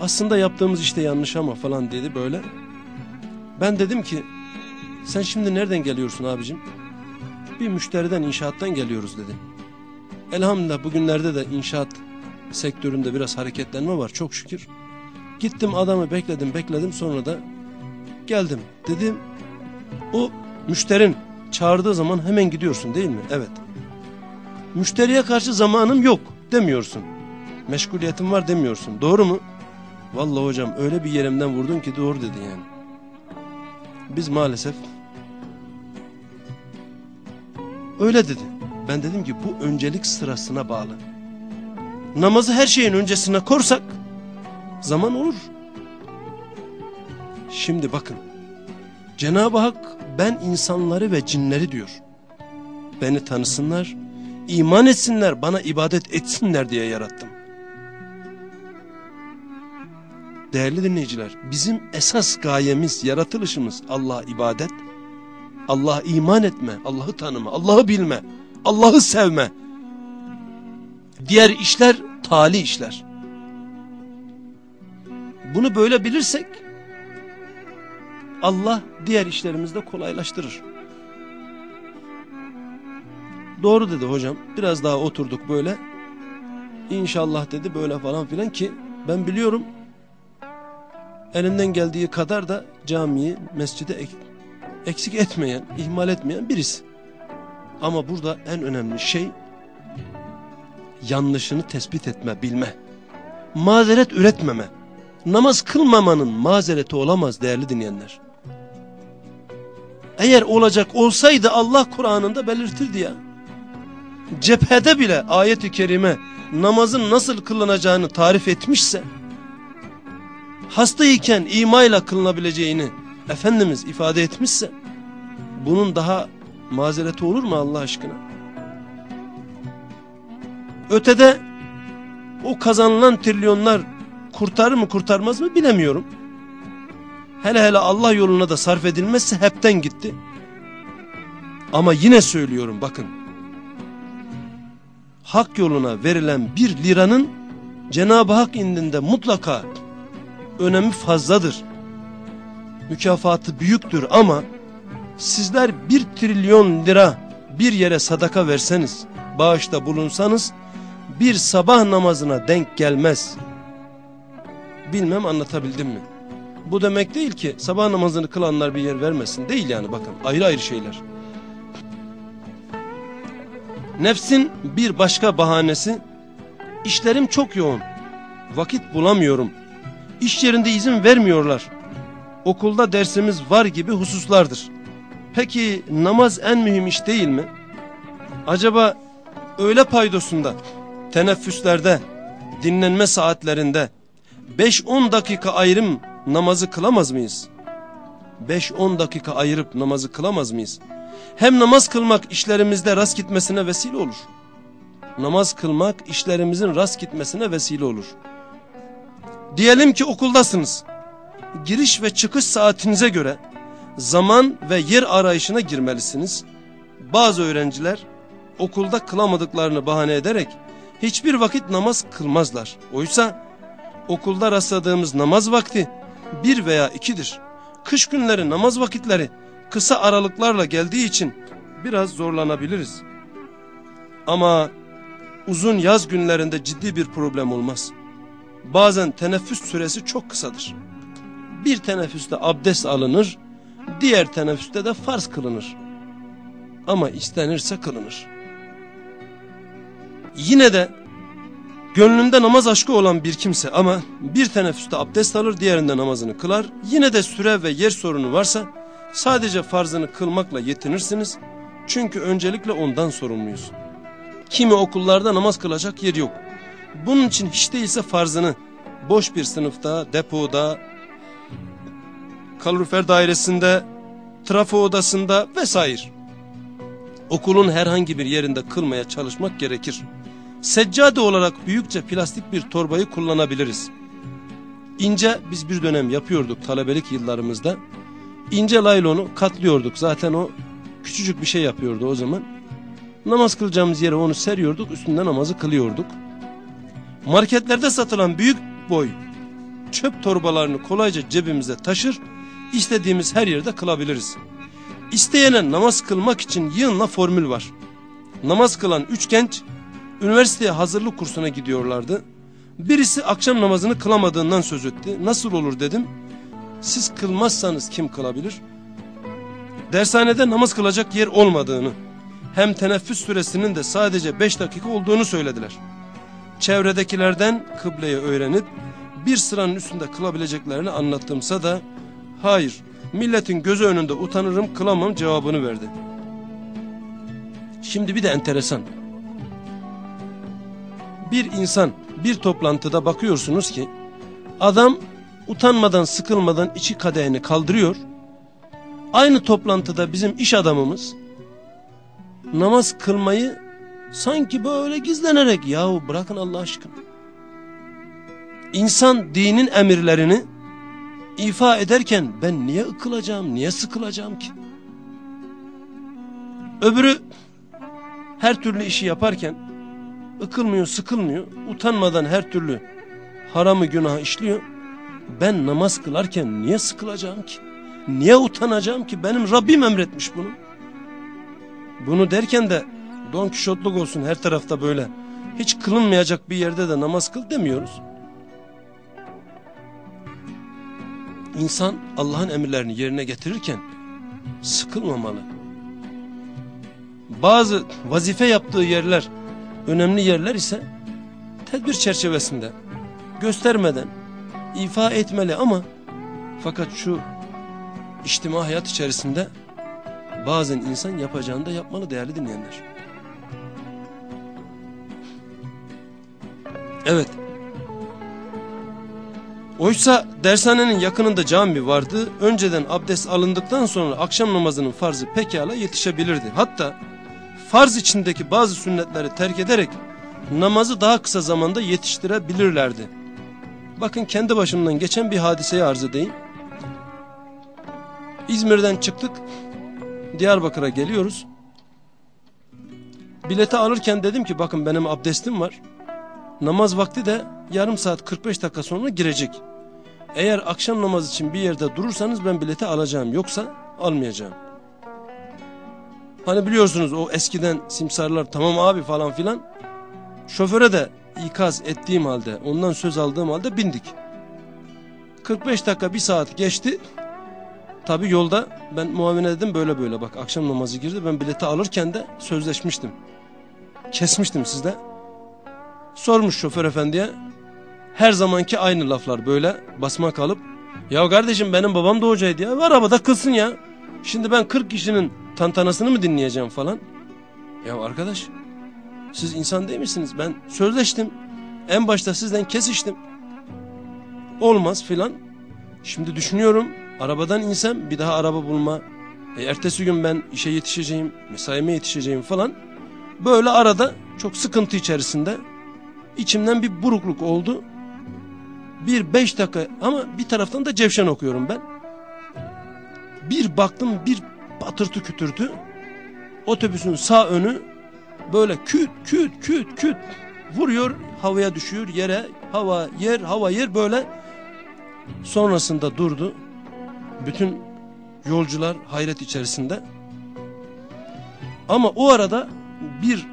Aslında yaptığımız işte yanlış ama falan dedi böyle. Ben dedim ki sen şimdi nereden geliyorsun abicim? Bir müşteriden inşaattan geliyoruz dedi. Elhamdülillah bugünlerde de inşaat sektöründe biraz hareketlenme var çok şükür. Gittim adamı bekledim bekledim sonra da geldim. Dedim o müşterin çağırdığı zaman hemen gidiyorsun değil mi? Evet. Müşteriye karşı zamanım yok demiyorsun. Meşguliyetim var demiyorsun. Doğru mu? Vallahi hocam öyle bir yerimden vurdun ki doğru dedi yani. Biz maalesef öyle dedi. Ben dedim ki bu öncelik sırasına bağlı. Namazı her şeyin öncesine korsak zaman olur. Şimdi bakın. Cenab-ı Hak ben insanları ve cinleri diyor. Beni tanısınlar, iman etsinler, bana ibadet etsinler diye yarattım. Değerli dinleyiciler, bizim esas gayemiz, yaratılışımız Allah'a ibadet, Allah'a iman etme, Allah'ı tanıma, Allah'ı bilme, Allah'ı sevme. Diğer işler tali işler. Bunu böyle bilirsek Allah diğer işlerimizi de kolaylaştırır. Doğru dedi hocam. Biraz daha oturduk böyle. İnşallah dedi böyle falan filan ki ben biliyorum elinden geldiği kadar da camiyi, mescidi ek, eksik etmeyen, ihmal etmeyen birisi. Ama burada en önemli şey yanlışını tespit etme, bilme. Mazeret üretmeme. Namaz kılmamanın mazereti olamaz değerli dinleyenler. Eğer olacak olsaydı Allah Kur'an'ında belirtirdi ya. Cephede bile ayet-i kerime namazın nasıl kılınacağını tarif etmişse, hastayken imayla kılınabileceğini Efendimiz ifade etmişse, bunun daha mazereti olur mu Allah aşkına? Ötede o kazanılan trilyonlar kurtarır mı kurtarmaz mı bilemiyorum. Hele hele Allah yoluna da sarf edilmezse hepten gitti. Ama yine söylüyorum bakın. Hak yoluna verilen bir liranın Cenab-ı Hak indinde mutlaka önemi fazladır. Mükafatı büyüktür ama sizler bir trilyon lira bir yere sadaka verseniz, bağışta bulunsanız bir sabah namazına denk gelmez. Bilmem anlatabildim mi? bu demek değil ki sabah namazını kılanlar bir yer vermesin. Değil yani bakın ayrı ayrı şeyler. Nefsin bir başka bahanesi işlerim çok yoğun. Vakit bulamıyorum. İş yerinde izin vermiyorlar. Okulda dersimiz var gibi hususlardır. Peki namaz en mühim iş değil mi? Acaba öğle paydosunda, teneffüslerde, dinlenme saatlerinde 5-10 dakika ayrım namazı kılamaz mıyız? 5-10 dakika ayırıp namazı kılamaz mıyız? Hem namaz kılmak işlerimizde rast gitmesine vesile olur. Namaz kılmak işlerimizin rast gitmesine vesile olur. Diyelim ki okuldasınız. Giriş ve çıkış saatinize göre zaman ve yer arayışına girmelisiniz. Bazı öğrenciler okulda kılamadıklarını bahane ederek hiçbir vakit namaz kılmazlar. Oysa okulda rastladığımız namaz vakti bir veya ikidir. Kış günleri namaz vakitleri kısa aralıklarla geldiği için biraz zorlanabiliriz. Ama uzun yaz günlerinde ciddi bir problem olmaz. Bazen teneffüs süresi çok kısadır. Bir teneffüste abdest alınır, diğer teneffüste de farz kılınır. Ama istenirse kılınır. Yine de gönlünde namaz aşkı olan bir kimse ama bir teneffüste abdest alır diğerinde namazını kılar. Yine de süre ve yer sorunu varsa sadece farzını kılmakla yetinirsiniz. Çünkü öncelikle ondan sorumluyuz. Kimi okullarda namaz kılacak yer yok. Bunun için hiç değilse farzını boş bir sınıfta, depoda, kalorifer dairesinde, trafo odasında vesaire. Okulun herhangi bir yerinde kılmaya çalışmak gerekir. Seccade olarak büyükçe plastik bir torbayı kullanabiliriz. İnce biz bir dönem yapıyorduk talebelik yıllarımızda. İnce laylonu katlıyorduk. Zaten o küçücük bir şey yapıyordu o zaman. Namaz kılacağımız yere onu seriyorduk. Üstünde namazı kılıyorduk. Marketlerde satılan büyük boy çöp torbalarını kolayca cebimize taşır. İstediğimiz her yerde kılabiliriz. İsteyene namaz kılmak için yığınla formül var. Namaz kılan üç genç üniversiteye hazırlık kursuna gidiyorlardı. Birisi akşam namazını kılamadığından söz etti. Nasıl olur dedim. Siz kılmazsanız kim kılabilir? Dershanede namaz kılacak yer olmadığını, hem teneffüs süresinin de sadece beş dakika olduğunu söylediler. Çevredekilerden kıbleyi öğrenip bir sıranın üstünde kılabileceklerini anlattımsa da hayır milletin gözü önünde utanırım kılamam cevabını verdi. Şimdi bir de enteresan. Bir insan bir toplantıda bakıyorsunuz ki adam utanmadan sıkılmadan içi kadehini kaldırıyor. Aynı toplantıda bizim iş adamımız namaz kılmayı sanki böyle gizlenerek yahu bırakın Allah aşkına. İnsan dinin emirlerini ifa ederken ben niye ıkılacağım, niye sıkılacağım ki? Öbürü her türlü işi yaparken ıkılmıyor, sıkılmıyor, utanmadan her türlü haramı günah işliyor. Ben namaz kılarken niye sıkılacağım ki? Niye utanacağım ki? Benim Rabbim emretmiş bunu. Bunu derken de Don Kişotluk olsun her tarafta böyle. Hiç kılınmayacak bir yerde de namaz kıl demiyoruz. İnsan Allah'ın emirlerini yerine getirirken sıkılmamalı. Bazı vazife yaptığı yerler, önemli yerler ise tedbir çerçevesinde göstermeden ifa etmeli ama fakat şu içtima hayat içerisinde bazen insan yapacağını da yapmalı değerli dinleyenler. Evet. Oysa dershanenin yakınında cami vardı. Önceden abdest alındıktan sonra akşam namazının farzı pekala yetişebilirdi. Hatta farz içindeki bazı sünnetleri terk ederek namazı daha kısa zamanda yetiştirebilirlerdi. Bakın kendi başımdan geçen bir hadiseyi arz edeyim. İzmir'den çıktık. Diyarbakır'a geliyoruz. Bileti alırken dedim ki bakın benim abdestim var. Namaz vakti de yarım saat 45 dakika sonra girecek. Eğer akşam namaz için bir yerde durursanız ben bileti alacağım. Yoksa almayacağım. Hani biliyorsunuz o eskiden simsarlar tamam abi falan filan. Şoföre de ikaz ettiğim halde ondan söz aldığım halde bindik. 45 dakika bir saat geçti. Tabi yolda ben muavine dedim böyle böyle bak akşam namazı girdi. Ben bileti alırken de sözleşmiştim. Kesmiştim sizde. Sormuş şoför efendiye. Her zamanki aynı laflar böyle basma kalıp. Ya kardeşim benim babam da hocaydı ya. Arabada kılsın ya. Şimdi ben 40 kişinin tantanasını mı dinleyeceğim falan. Ya arkadaş siz insan değil misiniz? Ben sözleştim. En başta sizden kesiştim. Olmaz filan. Şimdi düşünüyorum arabadan insem bir daha araba bulma. E, ertesi gün ben işe yetişeceğim, mesaime yetişeceğim falan. Böyle arada çok sıkıntı içerisinde içimden bir burukluk oldu. Bir beş dakika ama bir taraftan da cevşen okuyorum ben. Bir baktım bir patırtı kütürtü. Otobüsün sağ önü böyle küt küt küt küt vuruyor havaya düşüyor yere hava yer hava yer böyle sonrasında durdu bütün yolcular hayret içerisinde ama o arada bir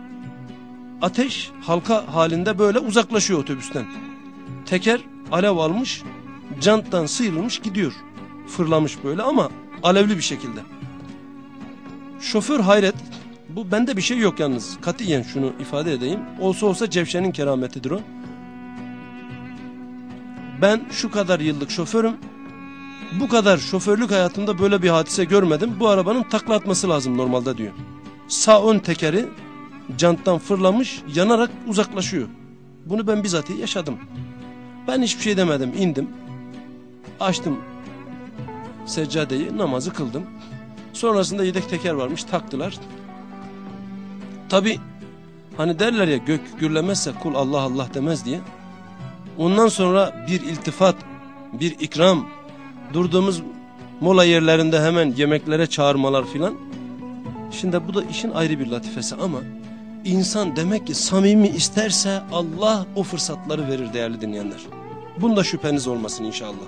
ateş halka halinde böyle uzaklaşıyor otobüsten teker alev almış canttan sıyrılmış gidiyor fırlamış böyle ama alevli bir şekilde şoför hayret bu bende bir şey yok yalnız. Katiyen şunu ifade edeyim. Olsa olsa Cevşen'in kerametidir o. Ben şu kadar yıllık şoförüm. Bu kadar şoförlük hayatımda böyle bir hadise görmedim. Bu arabanın takla atması lazım normalde diyor. Sağ ön tekeri canttan fırlamış yanarak uzaklaşıyor. Bunu ben bizatihi yaşadım. Ben hiçbir şey demedim indim. Açtım seccadeyi namazı kıldım. Sonrasında yedek teker varmış taktılar. Tabi hani derler ya gök gürlemezse kul Allah Allah demez diye. Ondan sonra bir iltifat, bir ikram, durduğumuz mola yerlerinde hemen yemeklere çağırmalar filan. Şimdi bu da işin ayrı bir latifesi ama insan demek ki samimi isterse Allah o fırsatları verir değerli dinleyenler. Bunda şüpheniz olmasın inşallah.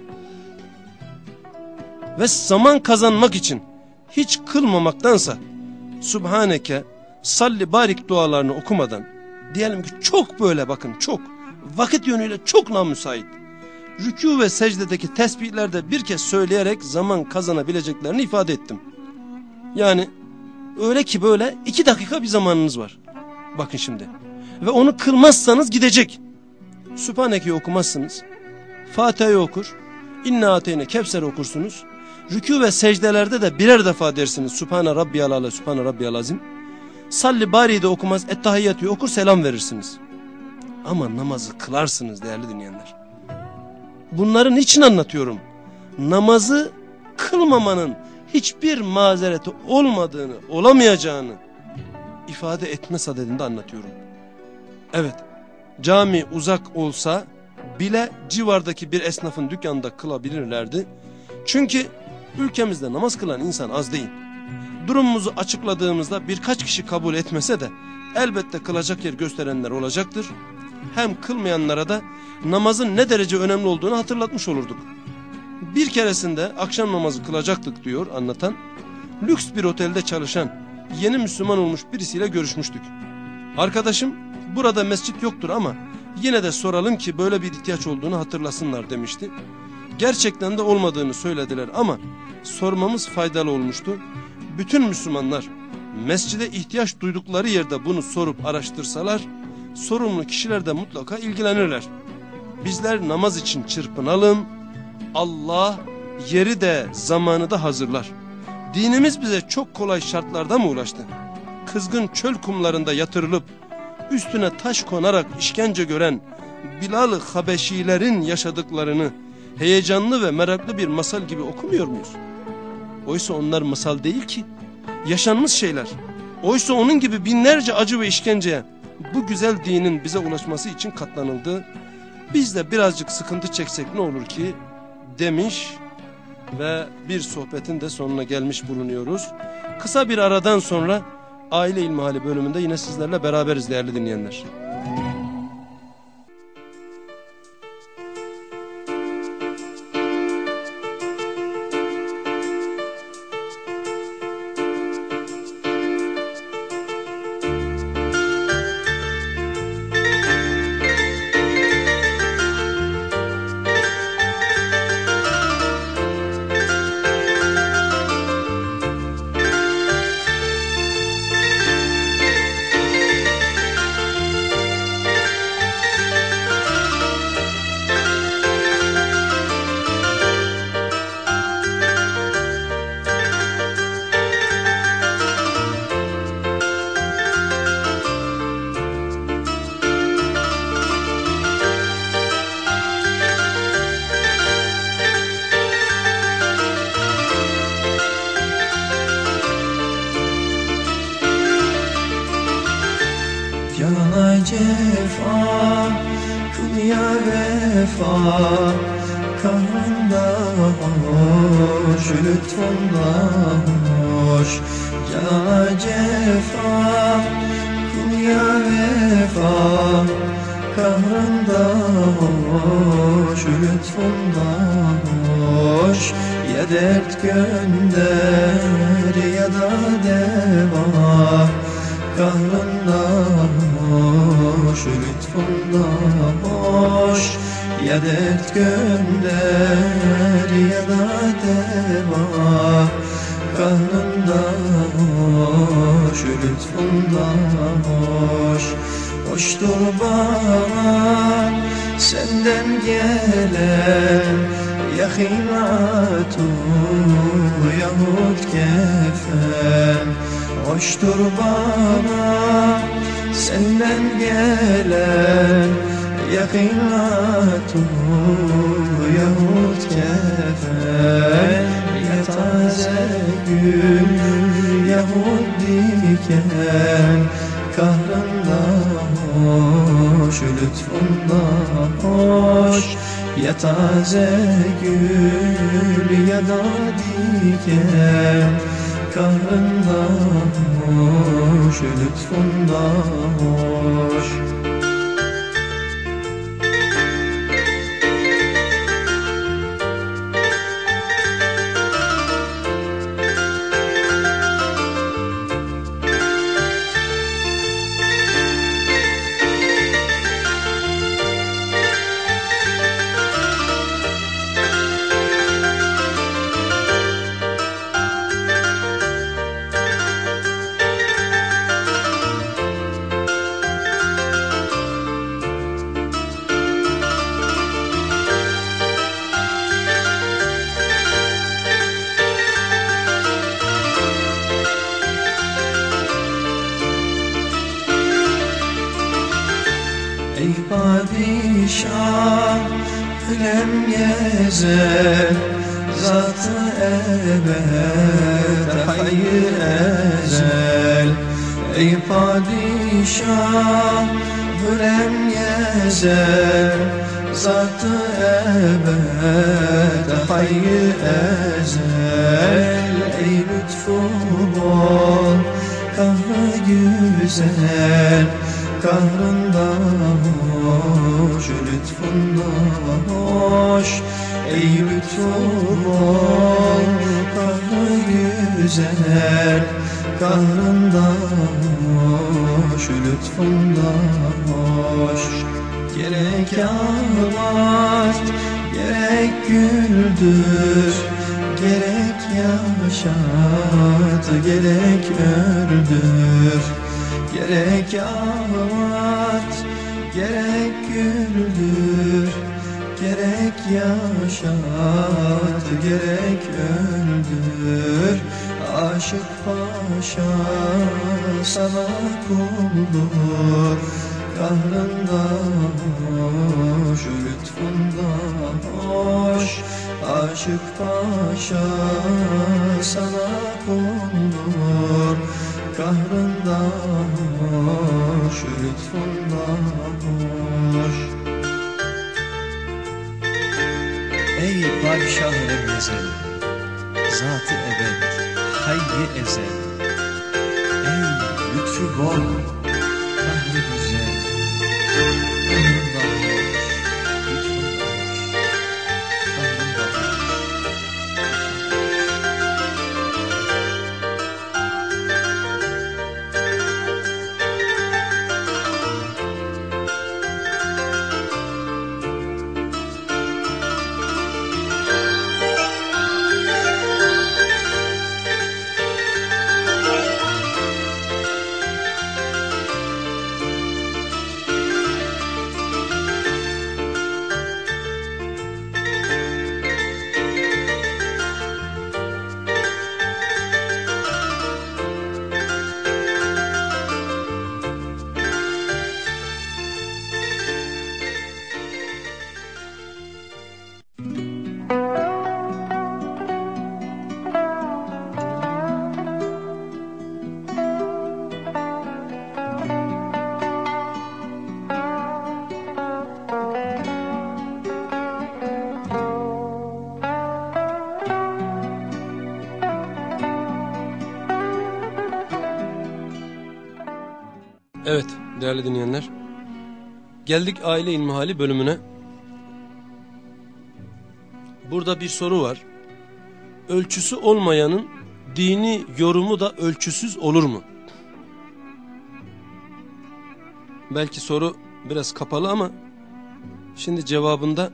Ve zaman kazanmak için hiç kılmamaktansa Subhaneke salli barik dualarını okumadan diyelim ki çok böyle bakın çok vakit yönüyle çok namüsait rükû ve secdedeki tesbihlerde bir kez söyleyerek zaman kazanabileceklerini ifade ettim. Yani öyle ki böyle iki dakika bir zamanınız var. Bakın şimdi. Ve onu kılmazsanız gidecek. Sübhaneke'yi okumazsınız. Fatiha'yı okur. İnna ateyne Kevser okursunuz. Rükû ve secdelerde de birer defa dersiniz. Sübhane Rabbiyal Ale, Sübhane Rabbiyal Azim. Salli bari de okumaz, ettehiyyatü okur selam verirsiniz. Ama namazı kılarsınız değerli dinleyenler. Bunların için anlatıyorum? Namazı kılmamanın hiçbir mazereti olmadığını, olamayacağını ifade etme sadedinde anlatıyorum. Evet, cami uzak olsa bile civardaki bir esnafın dükkanında kılabilirlerdi. Çünkü ülkemizde namaz kılan insan az değil durumumuzu açıkladığımızda birkaç kişi kabul etmese de elbette kılacak yer gösterenler olacaktır. Hem kılmayanlara da namazın ne derece önemli olduğunu hatırlatmış olurduk. Bir keresinde akşam namazı kılacaktık diyor anlatan. Lüks bir otelde çalışan yeni Müslüman olmuş birisiyle görüşmüştük. Arkadaşım burada mescit yoktur ama yine de soralım ki böyle bir ihtiyaç olduğunu hatırlasınlar demişti. Gerçekten de olmadığını söylediler ama sormamız faydalı olmuştu bütün Müslümanlar mescide ihtiyaç duydukları yerde bunu sorup araştırsalar sorumlu kişiler de mutlaka ilgilenirler. Bizler namaz için çırpınalım. Allah yeri de zamanı da hazırlar. Dinimiz bize çok kolay şartlarda mı ulaştı? Kızgın çöl kumlarında yatırılıp üstüne taş konarak işkence gören Bilal-ı Habeşilerin yaşadıklarını heyecanlı ve meraklı bir masal gibi okumuyor muyuz? Oysa onlar masal değil ki. Yaşanmış şeyler. Oysa onun gibi binlerce acı ve işkenceye bu güzel dinin bize ulaşması için katlanıldı. Biz de birazcık sıkıntı çeksek ne olur ki demiş ve bir sohbetin de sonuna gelmiş bulunuyoruz. Kısa bir aradan sonra Aile İlmihali bölümünde yine sizlerle beraberiz değerli dinleyenler. Taze gül ya da diken Kahrında hoş, lütfunda hoş padişah Lem yezel Zatı ebed Hayy ezel Ey padişah Lem yezel Zatı ebed Hayy ezel Ey lütfu bol Kahrı güzel Kahrında hoş, lütfunda hoş. Ey lütfu bol, kahrı güzel Kahrında hoş, lütfunda hoş. Gerek ağlat, gerek güldür. Gerek yaşat, gerek öldür Gerek ağlat, gerek güldür Gerek yaşat, gerek öldür Aşık paşa sana kuldur Kahrında hoş, lütfunda hoş. Aşık paşa sana kuldur Kahrında hoş, lütfunda hoş. Ey padişah ezel, Zat-ı ebed, hayy ezel. Ey lütfu bol, değerli dinleyenler. Geldik aile ilmihali bölümüne. Burada bir soru var. Ölçüsü olmayanın dini yorumu da ölçüsüz olur mu? Belki soru biraz kapalı ama şimdi cevabında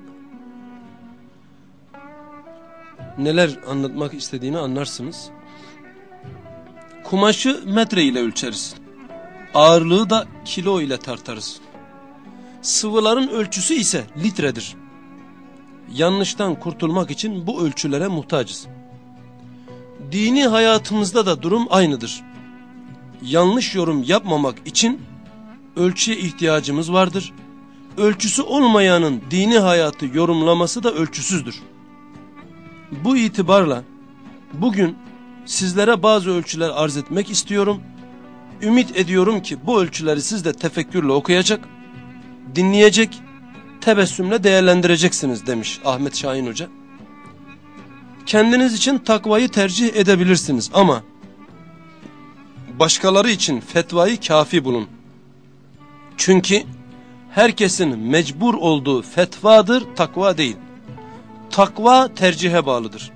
neler anlatmak istediğini anlarsınız. Kumaşı metre ile ölçeriz. Ağırlığı da kilo ile tartarız. Sıvıların ölçüsü ise litredir. Yanlıştan kurtulmak için bu ölçülere muhtacız. Dini hayatımızda da durum aynıdır. Yanlış yorum yapmamak için ölçüye ihtiyacımız vardır. Ölçüsü olmayanın dini hayatı yorumlaması da ölçüsüzdür. Bu itibarla bugün sizlere bazı ölçüler arz etmek istiyorum. Ümit ediyorum ki bu ölçüleri siz de tefekkürle okuyacak, dinleyecek, tebessümle değerlendireceksiniz demiş Ahmet Şahin Hoca. Kendiniz için takvayı tercih edebilirsiniz ama başkaları için fetvayı kafi bulun. Çünkü herkesin mecbur olduğu fetvadır, takva değil. Takva tercihe bağlıdır.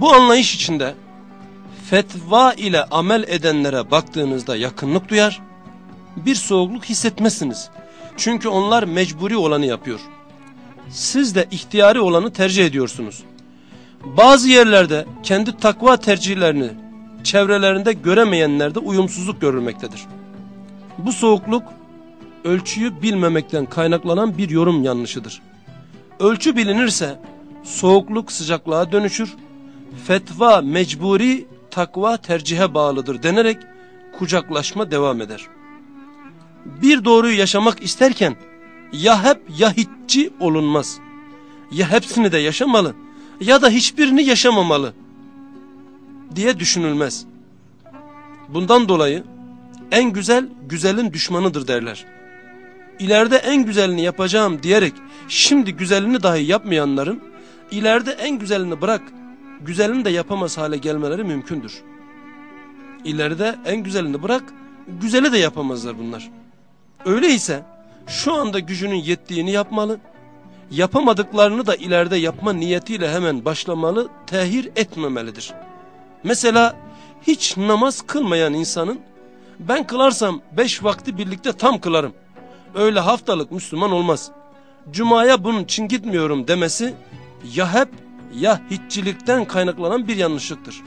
Bu anlayış içinde fetva ile amel edenlere baktığınızda yakınlık duyar, bir soğukluk hissetmezsiniz. Çünkü onlar mecburi olanı yapıyor. Siz de ihtiyari olanı tercih ediyorsunuz. Bazı yerlerde kendi takva tercihlerini çevrelerinde göremeyenlerde uyumsuzluk görülmektedir. Bu soğukluk ölçüyü bilmemekten kaynaklanan bir yorum yanlışıdır. Ölçü bilinirse soğukluk sıcaklığa dönüşür, fetva mecburi takva tercihe bağlıdır denerek kucaklaşma devam eder. Bir doğruyu yaşamak isterken ya hep ya hiççi olunmaz. Ya hepsini de yaşamalı ya da hiçbirini yaşamamalı diye düşünülmez. Bundan dolayı en güzel güzelin düşmanıdır derler. İleride en güzelini yapacağım diyerek şimdi güzelini dahi yapmayanların ileride en güzelini bırak güzelini de yapamaz hale gelmeleri mümkündür. İleride en güzelini bırak güzeli de yapamazlar bunlar. Öyleyse şu anda gücünün yettiğini yapmalı, yapamadıklarını da ileride yapma niyetiyle hemen başlamalı, tehir etmemelidir. Mesela hiç namaz kılmayan insanın ben kılarsam beş vakti birlikte tam kılarım. Öyle haftalık Müslüman olmaz. Cuma'ya bunun için gitmiyorum demesi ya hep ya hiççilikten kaynaklanan bir yanlışlıktır.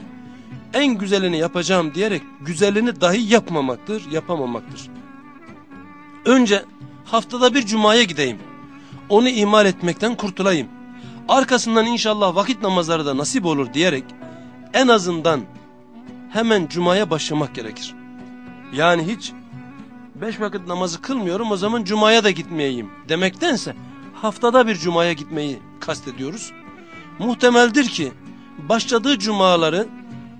En güzelini yapacağım diyerek güzelini dahi yapmamaktır, yapamamaktır. Önce haftada bir cumaya gideyim. Onu ihmal etmekten kurtulayım. Arkasından inşallah vakit namazları da nasip olur diyerek en azından hemen cumaya başlamak gerekir. Yani hiç beş vakit namazı kılmıyorum o zaman cumaya da gitmeyeyim demektense haftada bir cumaya gitmeyi kastediyoruz. Muhtemeldir ki başladığı cumaları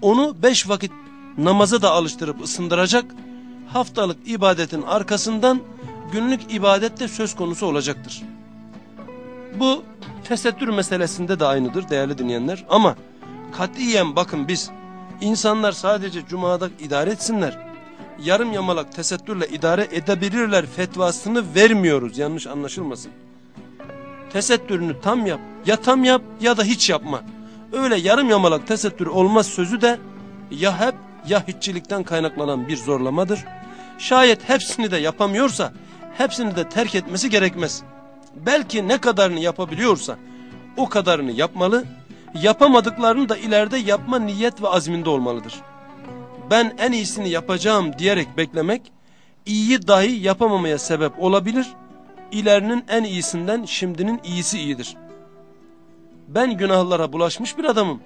onu beş vakit namaza da alıştırıp ısındıracak haftalık ibadetin arkasından günlük ibadette söz konusu olacaktır. Bu tesettür meselesinde de aynıdır değerli dinleyenler ama katiyen bakın biz insanlar sadece cumada idare etsinler yarım yamalak tesettürle idare edebilirler fetvasını vermiyoruz yanlış anlaşılmasın. Tesettürünü tam yap ya tam yap ya da hiç yapma. Öyle yarım yamalak tesettür olmaz sözü de ya hep ya hiççilikten kaynaklanan bir zorlamadır. Şayet hepsini de yapamıyorsa hepsini de terk etmesi gerekmez. Belki ne kadarını yapabiliyorsa o kadarını yapmalı, yapamadıklarını da ileride yapma niyet ve azminde olmalıdır. Ben en iyisini yapacağım diyerek beklemek, iyiyi dahi yapamamaya sebep olabilir, ilerinin en iyisinden şimdinin iyisi iyidir. Ben günahlara bulaşmış bir adamım,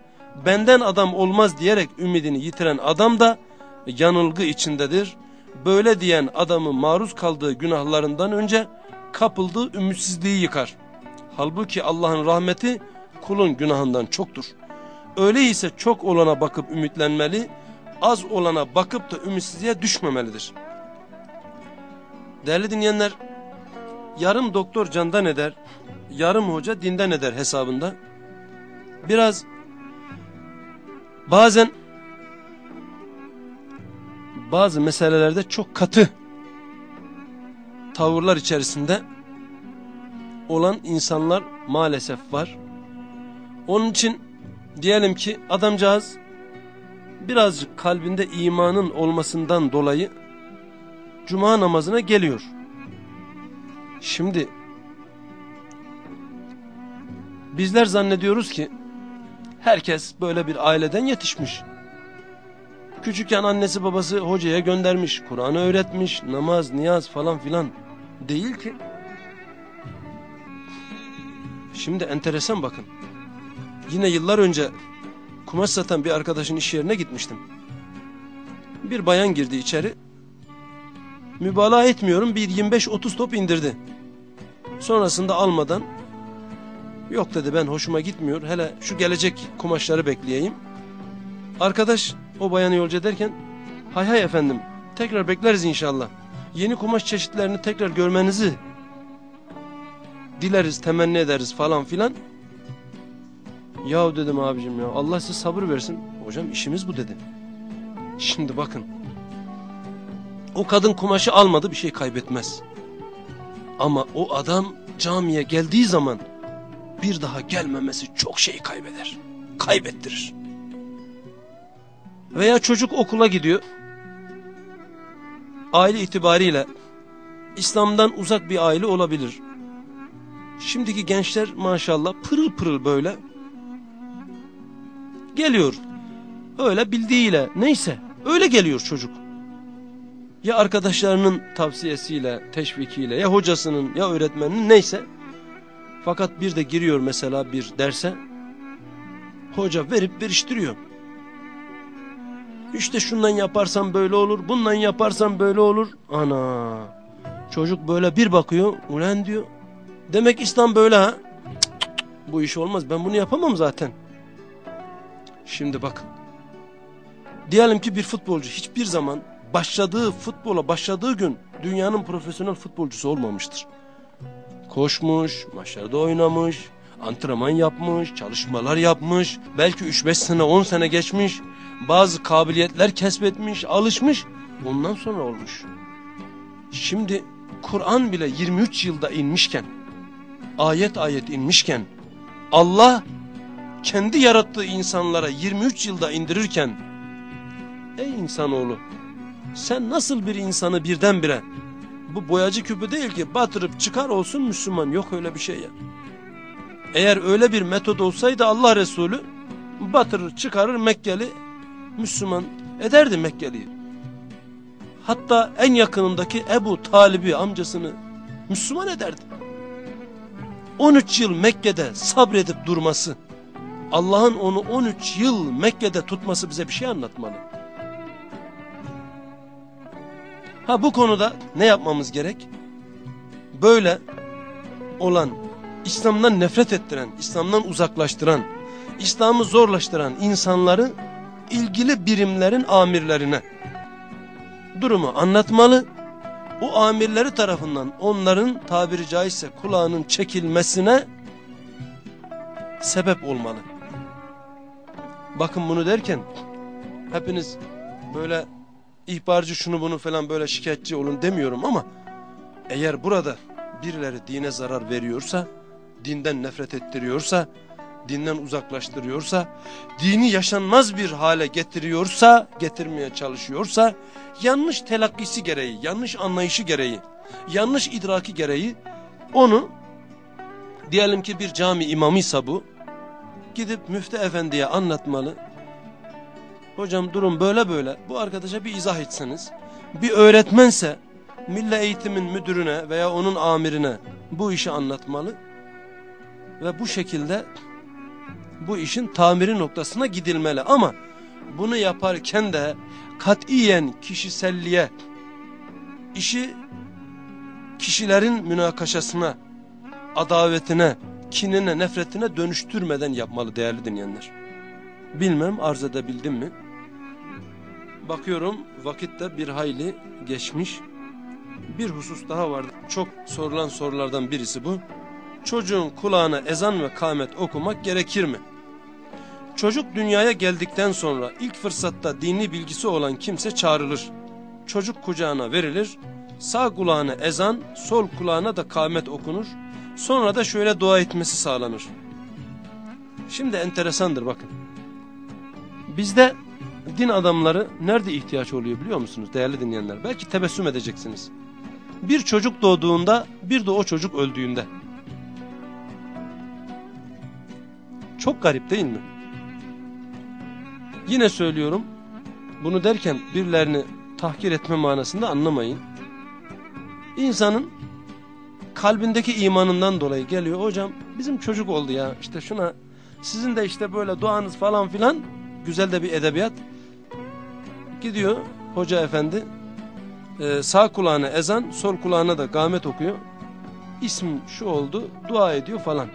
benden adam olmaz diyerek ümidini yitiren adam da yanılgı içindedir, böyle diyen adamı maruz kaldığı günahlarından önce kapıldığı ümitsizliği yıkar. Halbuki Allah'ın rahmeti kulun günahından çoktur. Öyleyse çok olana bakıp ümitlenmeli, az olana bakıp da ümitsizliğe düşmemelidir. Değerli dinleyenler, yarım doktor candan eder, yarım hoca dinden eder hesabında. Biraz bazen bazı meselelerde çok katı tavırlar içerisinde olan insanlar maalesef var. Onun için diyelim ki adamcağız birazcık kalbinde imanın olmasından dolayı cuma namazına geliyor. Şimdi bizler zannediyoruz ki herkes böyle bir aileden yetişmiş. Küçükken annesi babası hocaya göndermiş, Kur'an'ı öğretmiş, namaz, niyaz falan filan. Değil ki. Şimdi enteresan bakın. Yine yıllar önce kumaş satan bir arkadaşın iş yerine gitmiştim. Bir bayan girdi içeri. Mübalağa etmiyorum bir 25-30 top indirdi. Sonrasında almadan yok dedi ben hoşuma gitmiyor hele şu gelecek kumaşları bekleyeyim. Arkadaş o bayanı yolcu ederken hay hay efendim tekrar bekleriz inşallah. Yeni kumaş çeşitlerini tekrar görmenizi dileriz temenni ederiz falan filan. Yahu dedim abicim ya Allah size sabır versin. Hocam işimiz bu dedi. Şimdi bakın. O kadın kumaşı almadı bir şey kaybetmez. Ama o adam camiye geldiği zaman bir daha gelmemesi çok şey kaybeder. Kaybettirir. Veya çocuk okula gidiyor. Aile itibariyle İslam'dan uzak bir aile olabilir. Şimdiki gençler maşallah pırıl pırıl böyle geliyor. Öyle bildiğiyle neyse öyle geliyor çocuk. Ya arkadaşlarının tavsiyesiyle, teşvikiyle ya hocasının ya öğretmeninin neyse. Fakat bir de giriyor mesela bir derse. Hoca verip veriştiriyor. İşte şundan yaparsan böyle olur, bundan yaparsan böyle olur. Ana! Çocuk böyle bir bakıyor, ulan diyor. Demek İslam böyle ha? Bu iş olmaz, ben bunu yapamam zaten. Şimdi bak. Diyelim ki bir futbolcu hiçbir zaman başladığı futbola başladığı gün dünyanın profesyonel futbolcusu olmamıştır. Koşmuş, maçlarda oynamış, antrenman yapmış, çalışmalar yapmış, belki 3-5 sene 10 sene geçmiş, bazı kabiliyetler kesbetmiş, alışmış, ondan sonra olmuş. Şimdi Kur'an bile 23 yılda inmişken, ayet ayet inmişken, Allah kendi yarattığı insanlara 23 yılda indirirken, ey insanoğlu, sen nasıl bir insanı birdenbire, bu boyacı küpü değil ki batırıp çıkar olsun Müslüman, yok öyle bir şey ya. Eğer öyle bir metod olsaydı Allah Resulü batırır çıkarır Mekkeli Müslüman ederdi Mekkeli'yi. Hatta en yakınındaki Ebu Talib'i amcasını Müslüman ederdi. 13 yıl Mekke'de sabredip durması, Allah'ın onu 13 yıl Mekke'de tutması bize bir şey anlatmalı. Ha bu konuda ne yapmamız gerek? Böyle olan İslam'dan nefret ettiren, İslam'dan uzaklaştıran, İslam'ı zorlaştıran insanları ilgili birimlerin amirlerine durumu anlatmalı. O amirleri tarafından onların tabiri caizse kulağının çekilmesine sebep olmalı. Bakın bunu derken hepiniz böyle ihbarcı şunu bunu falan böyle şikayetçi olun demiyorum ama eğer burada birileri dine zarar veriyorsa dinden nefret ettiriyorsa, dinden uzaklaştırıyorsa, dini yaşanmaz bir hale getiriyorsa, getirmeye çalışıyorsa, yanlış telakkisi gereği, yanlış anlayışı gereği, yanlış idraki gereği onu diyelim ki bir cami imamıysa bu, gidip müftü efendiye anlatmalı. Hocam durum böyle böyle, bu arkadaşa bir izah etseniz, bir öğretmense, milli eğitimin müdürüne veya onun amirine bu işi anlatmalı ve bu şekilde bu işin tamiri noktasına gidilmeli ama bunu yaparken de katiyen kişiselliğe işi kişilerin münakaşasına adavetine kinine nefretine dönüştürmeden yapmalı değerli dinleyenler. Bilmem arz edebildim mi? Bakıyorum vakitte bir hayli geçmiş. Bir husus daha vardı. Çok sorulan sorulardan birisi bu çocuğun kulağına ezan ve kâmet okumak gerekir mi? Çocuk dünyaya geldikten sonra ilk fırsatta dini bilgisi olan kimse çağrılır. Çocuk kucağına verilir, Sağ kulağına ezan, sol kulağına da kâmet okunur. Sonra da şöyle dua etmesi sağlanır. Şimdi enteresandır bakın. Bizde din adamları nerede ihtiyaç oluyor biliyor musunuz değerli dinleyenler? Belki tebessüm edeceksiniz. Bir çocuk doğduğunda bir de o çocuk öldüğünde. Çok garip değil mi? Yine söylüyorum. Bunu derken birilerini tahkir etme manasında anlamayın. İnsanın kalbindeki imanından dolayı geliyor. Hocam bizim çocuk oldu ya işte şuna sizin de işte böyle duanız falan filan güzel de bir edebiyat. Gidiyor hoca efendi e, sağ kulağına ezan sol kulağına da gamet okuyor. İsm şu oldu dua ediyor falan.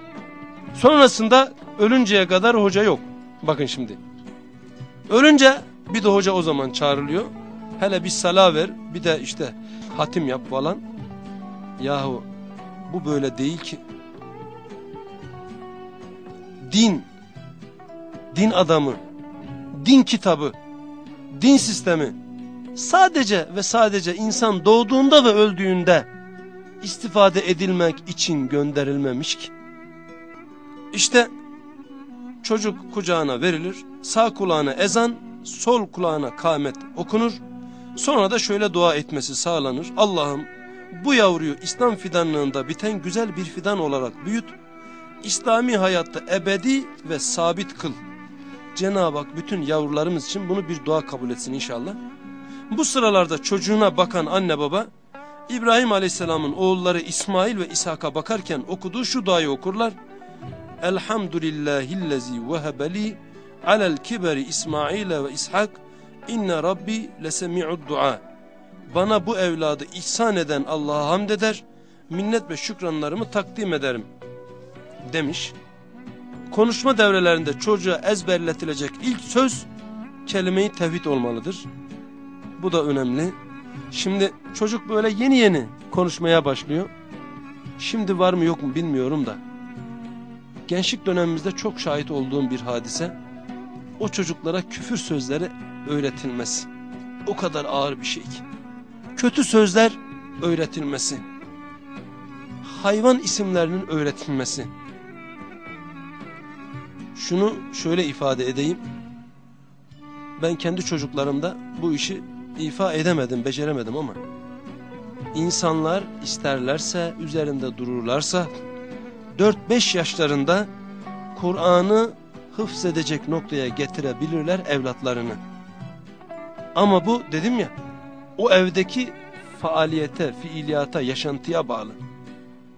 Sonrasında ölünceye kadar hoca yok. Bakın şimdi. Ölünce bir de hoca o zaman çağrılıyor. Hele bir sala ver bir de işte hatim yap falan. Yahu bu böyle değil ki. Din, din adamı, din kitabı, din sistemi sadece ve sadece insan doğduğunda ve öldüğünde istifade edilmek için gönderilmemiş ki. İşte çocuk kucağına verilir, sağ kulağına ezan, sol kulağına kâmet okunur. Sonra da şöyle dua etmesi sağlanır. Allah'ım bu yavruyu İslam fidanlığında biten güzel bir fidan olarak büyüt. İslami hayatta ebedi ve sabit kıl. Cenab-ı Hak bütün yavrularımız için bunu bir dua kabul etsin inşallah. Bu sıralarda çocuğuna bakan anne baba İbrahim Aleyhisselam'ın oğulları İsmail ve İshak'a bakarken okuduğu şu duayı okurlar. Elhamdülillahillezi vehebeli alel kiberi İsmail ve İshak inne rabbi lesemi'ud dua. Bana bu evladı ihsan eden Allah'a hamd eder, minnet ve şükranlarımı takdim ederim demiş. Konuşma devrelerinde çocuğa ezberletilecek ilk söz kelime-i tevhid olmalıdır. Bu da önemli. Şimdi çocuk böyle yeni yeni konuşmaya başlıyor. Şimdi var mı yok mu bilmiyorum da. Gençlik dönemimizde çok şahit olduğum bir hadise. O çocuklara küfür sözleri öğretilmesi. O kadar ağır bir şey ki. Kötü sözler öğretilmesi. Hayvan isimlerinin öğretilmesi. Şunu şöyle ifade edeyim. Ben kendi çocuklarımda bu işi ifa edemedim, beceremedim ama insanlar isterlerse, üzerinde dururlarsa 4-5 yaşlarında Kur'an'ı hıfzedecek noktaya getirebilirler evlatlarını. Ama bu dedim ya o evdeki faaliyete, fiiliyata, yaşantıya bağlı.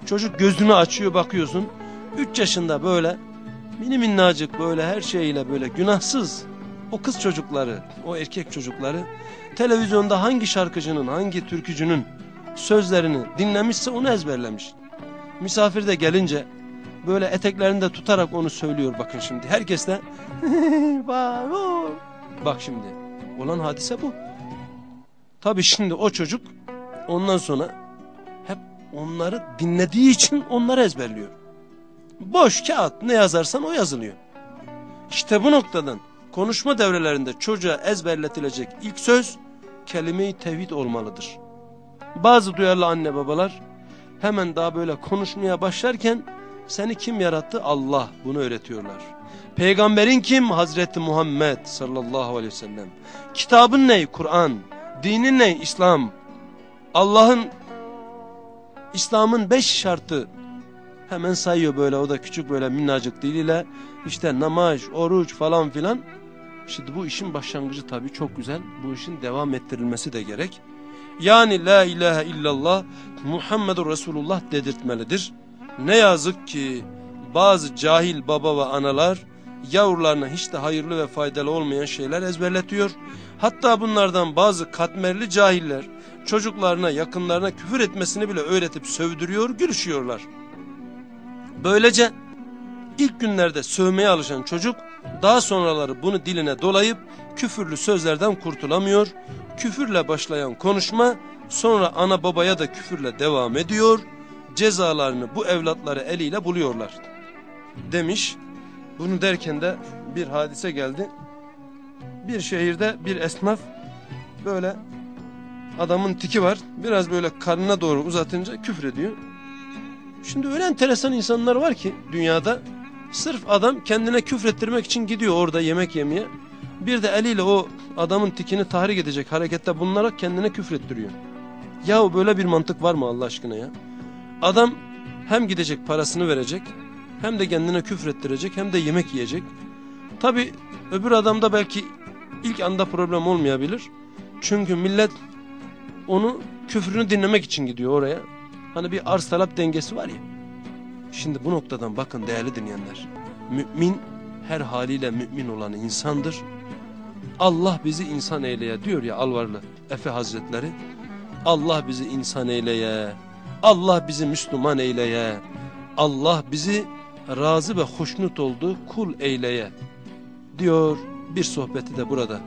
Çocuk gözünü açıyor bakıyorsun 3 yaşında böyle mini minnacık böyle her şeyle böyle günahsız o kız çocukları, o erkek çocukları televizyonda hangi şarkıcının, hangi türkücünün sözlerini dinlemişse onu ezberlemiş. Misafir de gelince böyle eteklerini de tutarak onu söylüyor bakın şimdi. Herkes de bak şimdi olan hadise bu. Tabi şimdi o çocuk ondan sonra hep onları dinlediği için onları ezberliyor. Boş kağıt ne yazarsan o yazılıyor. İşte bu noktadan konuşma devrelerinde çocuğa ezberletilecek ilk söz kelime-i tevhid olmalıdır. Bazı duyarlı anne babalar hemen daha böyle konuşmaya başlarken seni kim yarattı? Allah bunu öğretiyorlar. Peygamberin kim? Hazreti Muhammed sallallahu aleyhi ve sellem. Kitabın ne? Kur'an. Dinin ne? İslam. Allah'ın İslam'ın beş şartı hemen sayıyor böyle o da küçük böyle minnacık diliyle işte namaz, oruç falan filan. Şimdi bu işin başlangıcı tabii çok güzel. Bu işin devam ettirilmesi de gerek. Yani la ilahe illallah Muhammedur Resulullah dedirtmelidir. Ne yazık ki bazı cahil baba ve analar yavrularına hiç de hayırlı ve faydalı olmayan şeyler ezberletiyor. Hatta bunlardan bazı katmerli cahiller çocuklarına yakınlarına küfür etmesini bile öğretip sövdürüyor, gülüşüyorlar. Böylece ilk günlerde sövmeye alışan çocuk daha sonraları bunu diline dolayıp küfürlü sözlerden kurtulamıyor. Küfürle başlayan konuşma sonra ana babaya da küfürle devam ediyor. Cezalarını bu evlatları eliyle buluyorlar. Demiş. Bunu derken de bir hadise geldi. Bir şehirde bir esnaf böyle adamın tiki var. Biraz böyle karnına doğru uzatınca küfür ediyor. Şimdi öyle enteresan insanlar var ki dünyada sırf adam kendine küfrettirmek için gidiyor orada yemek yemeye. Bir de eliyle o adamın tikini tahrik edecek harekette bulunarak kendine küfrettiriyor. Yahu böyle bir mantık var mı Allah aşkına ya? Adam hem gidecek parasını verecek hem de kendine küfrettirecek hem de yemek yiyecek. Tabi öbür adamda belki ilk anda problem olmayabilir. Çünkü millet onu küfrünü dinlemek için gidiyor oraya. Hani bir arz talep dengesi var ya. Şimdi bu noktadan bakın değerli dinleyenler. Mümin her haliyle mümin olan insandır. Allah bizi insan eyleye diyor ya Alvarlı Efe Hazretleri. Allah bizi insan eyleye. Allah bizi Müslüman eyleye. Allah bizi razı ve hoşnut oldu kul eyleye. Diyor bir sohbeti de burada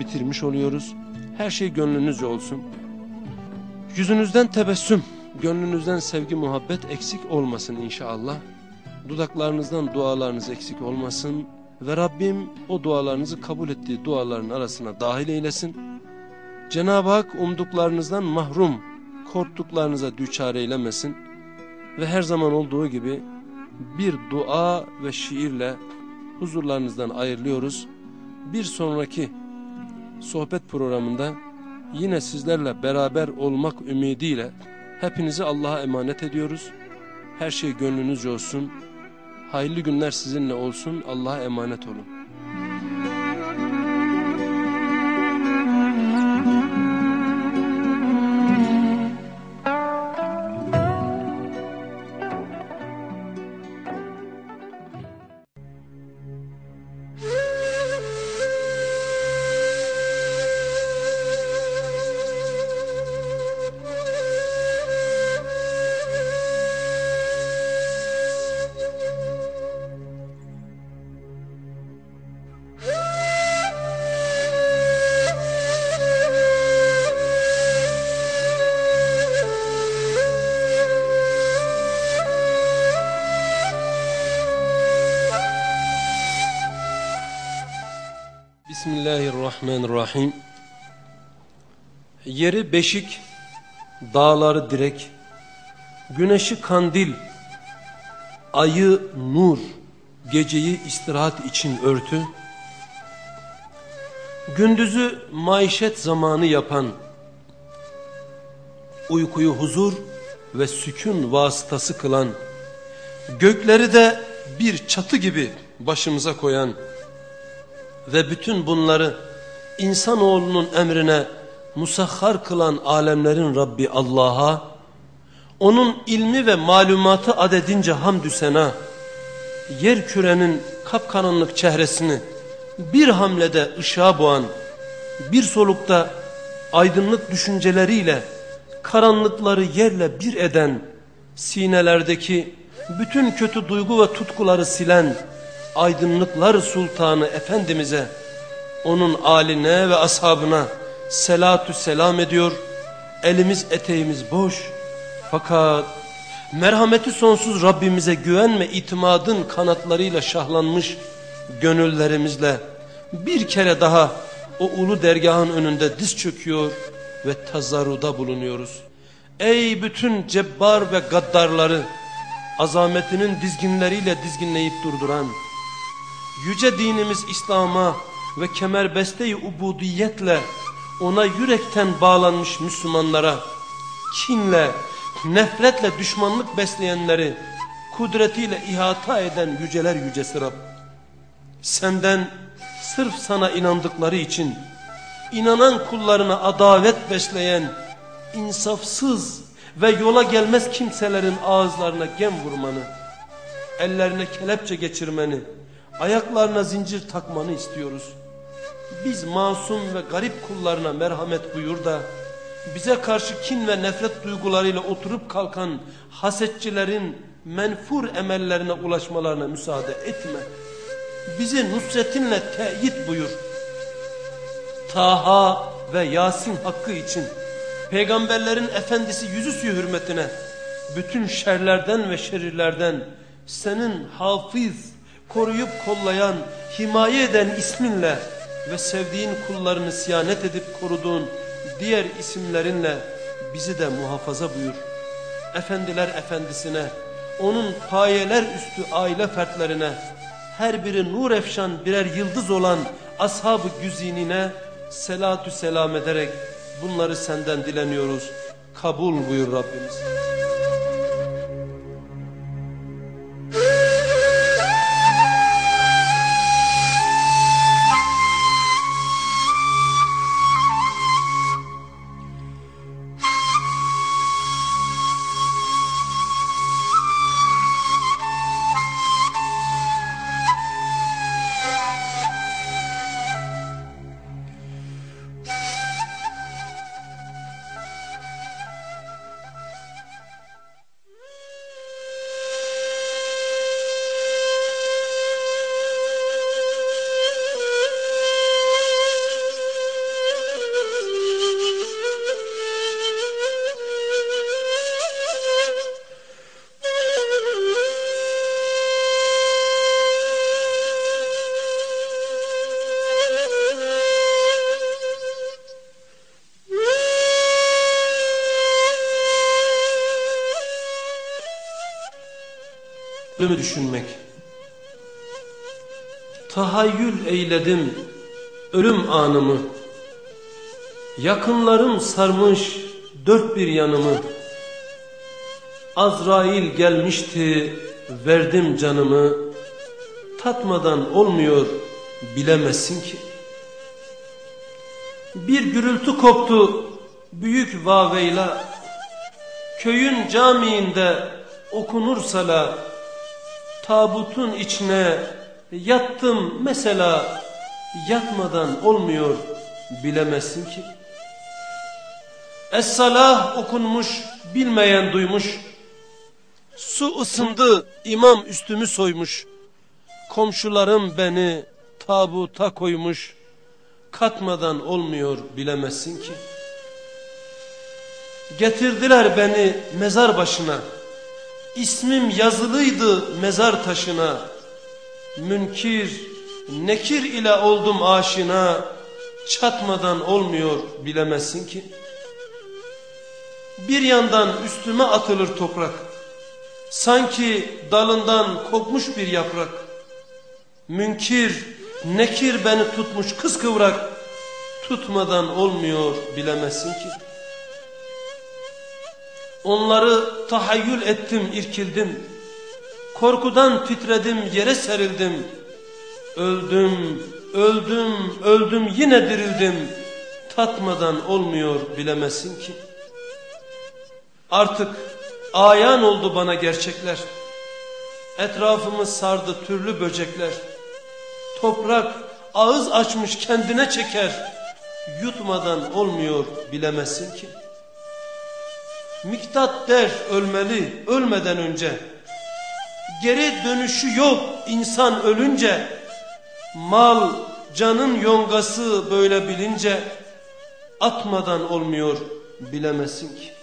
bitirmiş oluyoruz. Her şey gönlünüzce olsun. Yüzünüzden tebessüm, gönlünüzden sevgi muhabbet eksik olmasın inşallah. Dudaklarınızdan dualarınız eksik olmasın. Ve Rabbim o dualarınızı kabul ettiği duaların arasına dahil eylesin. Cenab-ı Hak umduklarınızdan mahrum, korktuklarınıza düçar eylemesin. Ve her zaman olduğu gibi bir dua ve şiirle huzurlarınızdan ayrılıyoruz. Bir sonraki sohbet programında yine sizlerle beraber olmak ümidiyle hepinizi Allah'a emanet ediyoruz. Her şey gönlünüzce olsun. Hayırlı günler sizinle olsun. Allah'a emanet olun. Yeri beşik, dağları direk, güneşi kandil, ayı nur, geceyi istirahat için örtü, gündüzü maişet zamanı yapan, uykuyu huzur ve sükun vasıtası kılan, gökleri de bir çatı gibi başımıza koyan, ve bütün bunları insanoğlunun emrine musahhar kılan alemlerin Rabbi Allah'a, onun ilmi ve malumatı adedince hamdü sena, yer kürenin kapkaranlık çehresini bir hamlede ışığa boğan, bir solukta aydınlık düşünceleriyle karanlıkları yerle bir eden, sinelerdeki bütün kötü duygu ve tutkuları silen, aydınlıklar sultanı Efendimiz'e, onun aline ve ashabına selatü selam ediyor. Elimiz eteğimiz boş. Fakat merhameti sonsuz Rabbimize güven ve itimadın kanatlarıyla şahlanmış gönüllerimizle bir kere daha o ulu dergahın önünde diz çöküyor ve tazarruda bulunuyoruz. Ey bütün cebbar ve gaddarları azametinin dizginleriyle dizginleyip durduran yüce dinimiz İslam'a ve kemerbeste-i ubudiyetle ona yürekten bağlanmış Müslümanlara kinle, nefretle düşmanlık besleyenleri kudretiyle ihata eden yüceler yücesi Rab. Senden sırf sana inandıkları için inanan kullarına adavet besleyen insafsız ve yola gelmez kimselerin ağızlarına gem vurmanı, ellerine kelepçe geçirmeni, ayaklarına zincir takmanı istiyoruz. Biz masum ve garip kullarına merhamet buyur da bize karşı kin ve nefret duygularıyla oturup kalkan hasetçilerin menfur emellerine ulaşmalarına müsaade etme. Bizi nusretinle teyit buyur. Taha ve Yasin hakkı için peygamberlerin efendisi yüzüsü hürmetine bütün şerlerden ve şerirlerden senin hafiz koruyup kollayan, himaye eden isminle ve sevdiğin kullarını siyanet edip koruduğun diğer isimlerinle bizi de muhafaza buyur. Efendiler efendisine, onun payeler üstü aile fertlerine, her biri nur efşan birer yıldız olan ashab-ı güzinine selatü selam ederek bunları senden dileniyoruz. Kabul buyur Rabbimiz. Ölümü düşünmek. Tahayyül eyledim ölüm anımı. Yakınlarım sarmış dört bir yanımı. Azrail gelmişti verdim canımı. Tatmadan olmuyor bilemezsin ki. Bir gürültü koptu büyük vaveyla. Köyün camiinde okunur sala tabutun içine yattım mesela yatmadan olmuyor bilemezsin ki. Es-salah okunmuş bilmeyen duymuş. Su ısındı imam üstümü soymuş. Komşularım beni tabuta koymuş. Katmadan olmuyor bilemezsin ki. Getirdiler beni mezar başına. İsmim yazılıydı mezar taşına. Münkir, nekir ile oldum aşina. Çatmadan olmuyor bilemezsin ki. Bir yandan üstüme atılır toprak. Sanki dalından kopmuş bir yaprak. Münkir, nekir beni tutmuş kıskıvrak. Tutmadan olmuyor bilemezsin ki. Onları tahayyül ettim, irkildim. Korkudan titredim, yere serildim. Öldüm, öldüm, öldüm, yine dirildim. Tatmadan olmuyor bilemezsin ki. Artık ayan oldu bana gerçekler. Etrafımı sardı türlü böcekler. Toprak ağız açmış kendine çeker. Yutmadan olmuyor bilemezsin ki. Miktat der ölmeli ölmeden önce. Geri dönüşü yok insan ölünce. Mal canın yongası böyle bilince atmadan olmuyor bilemezsin ki.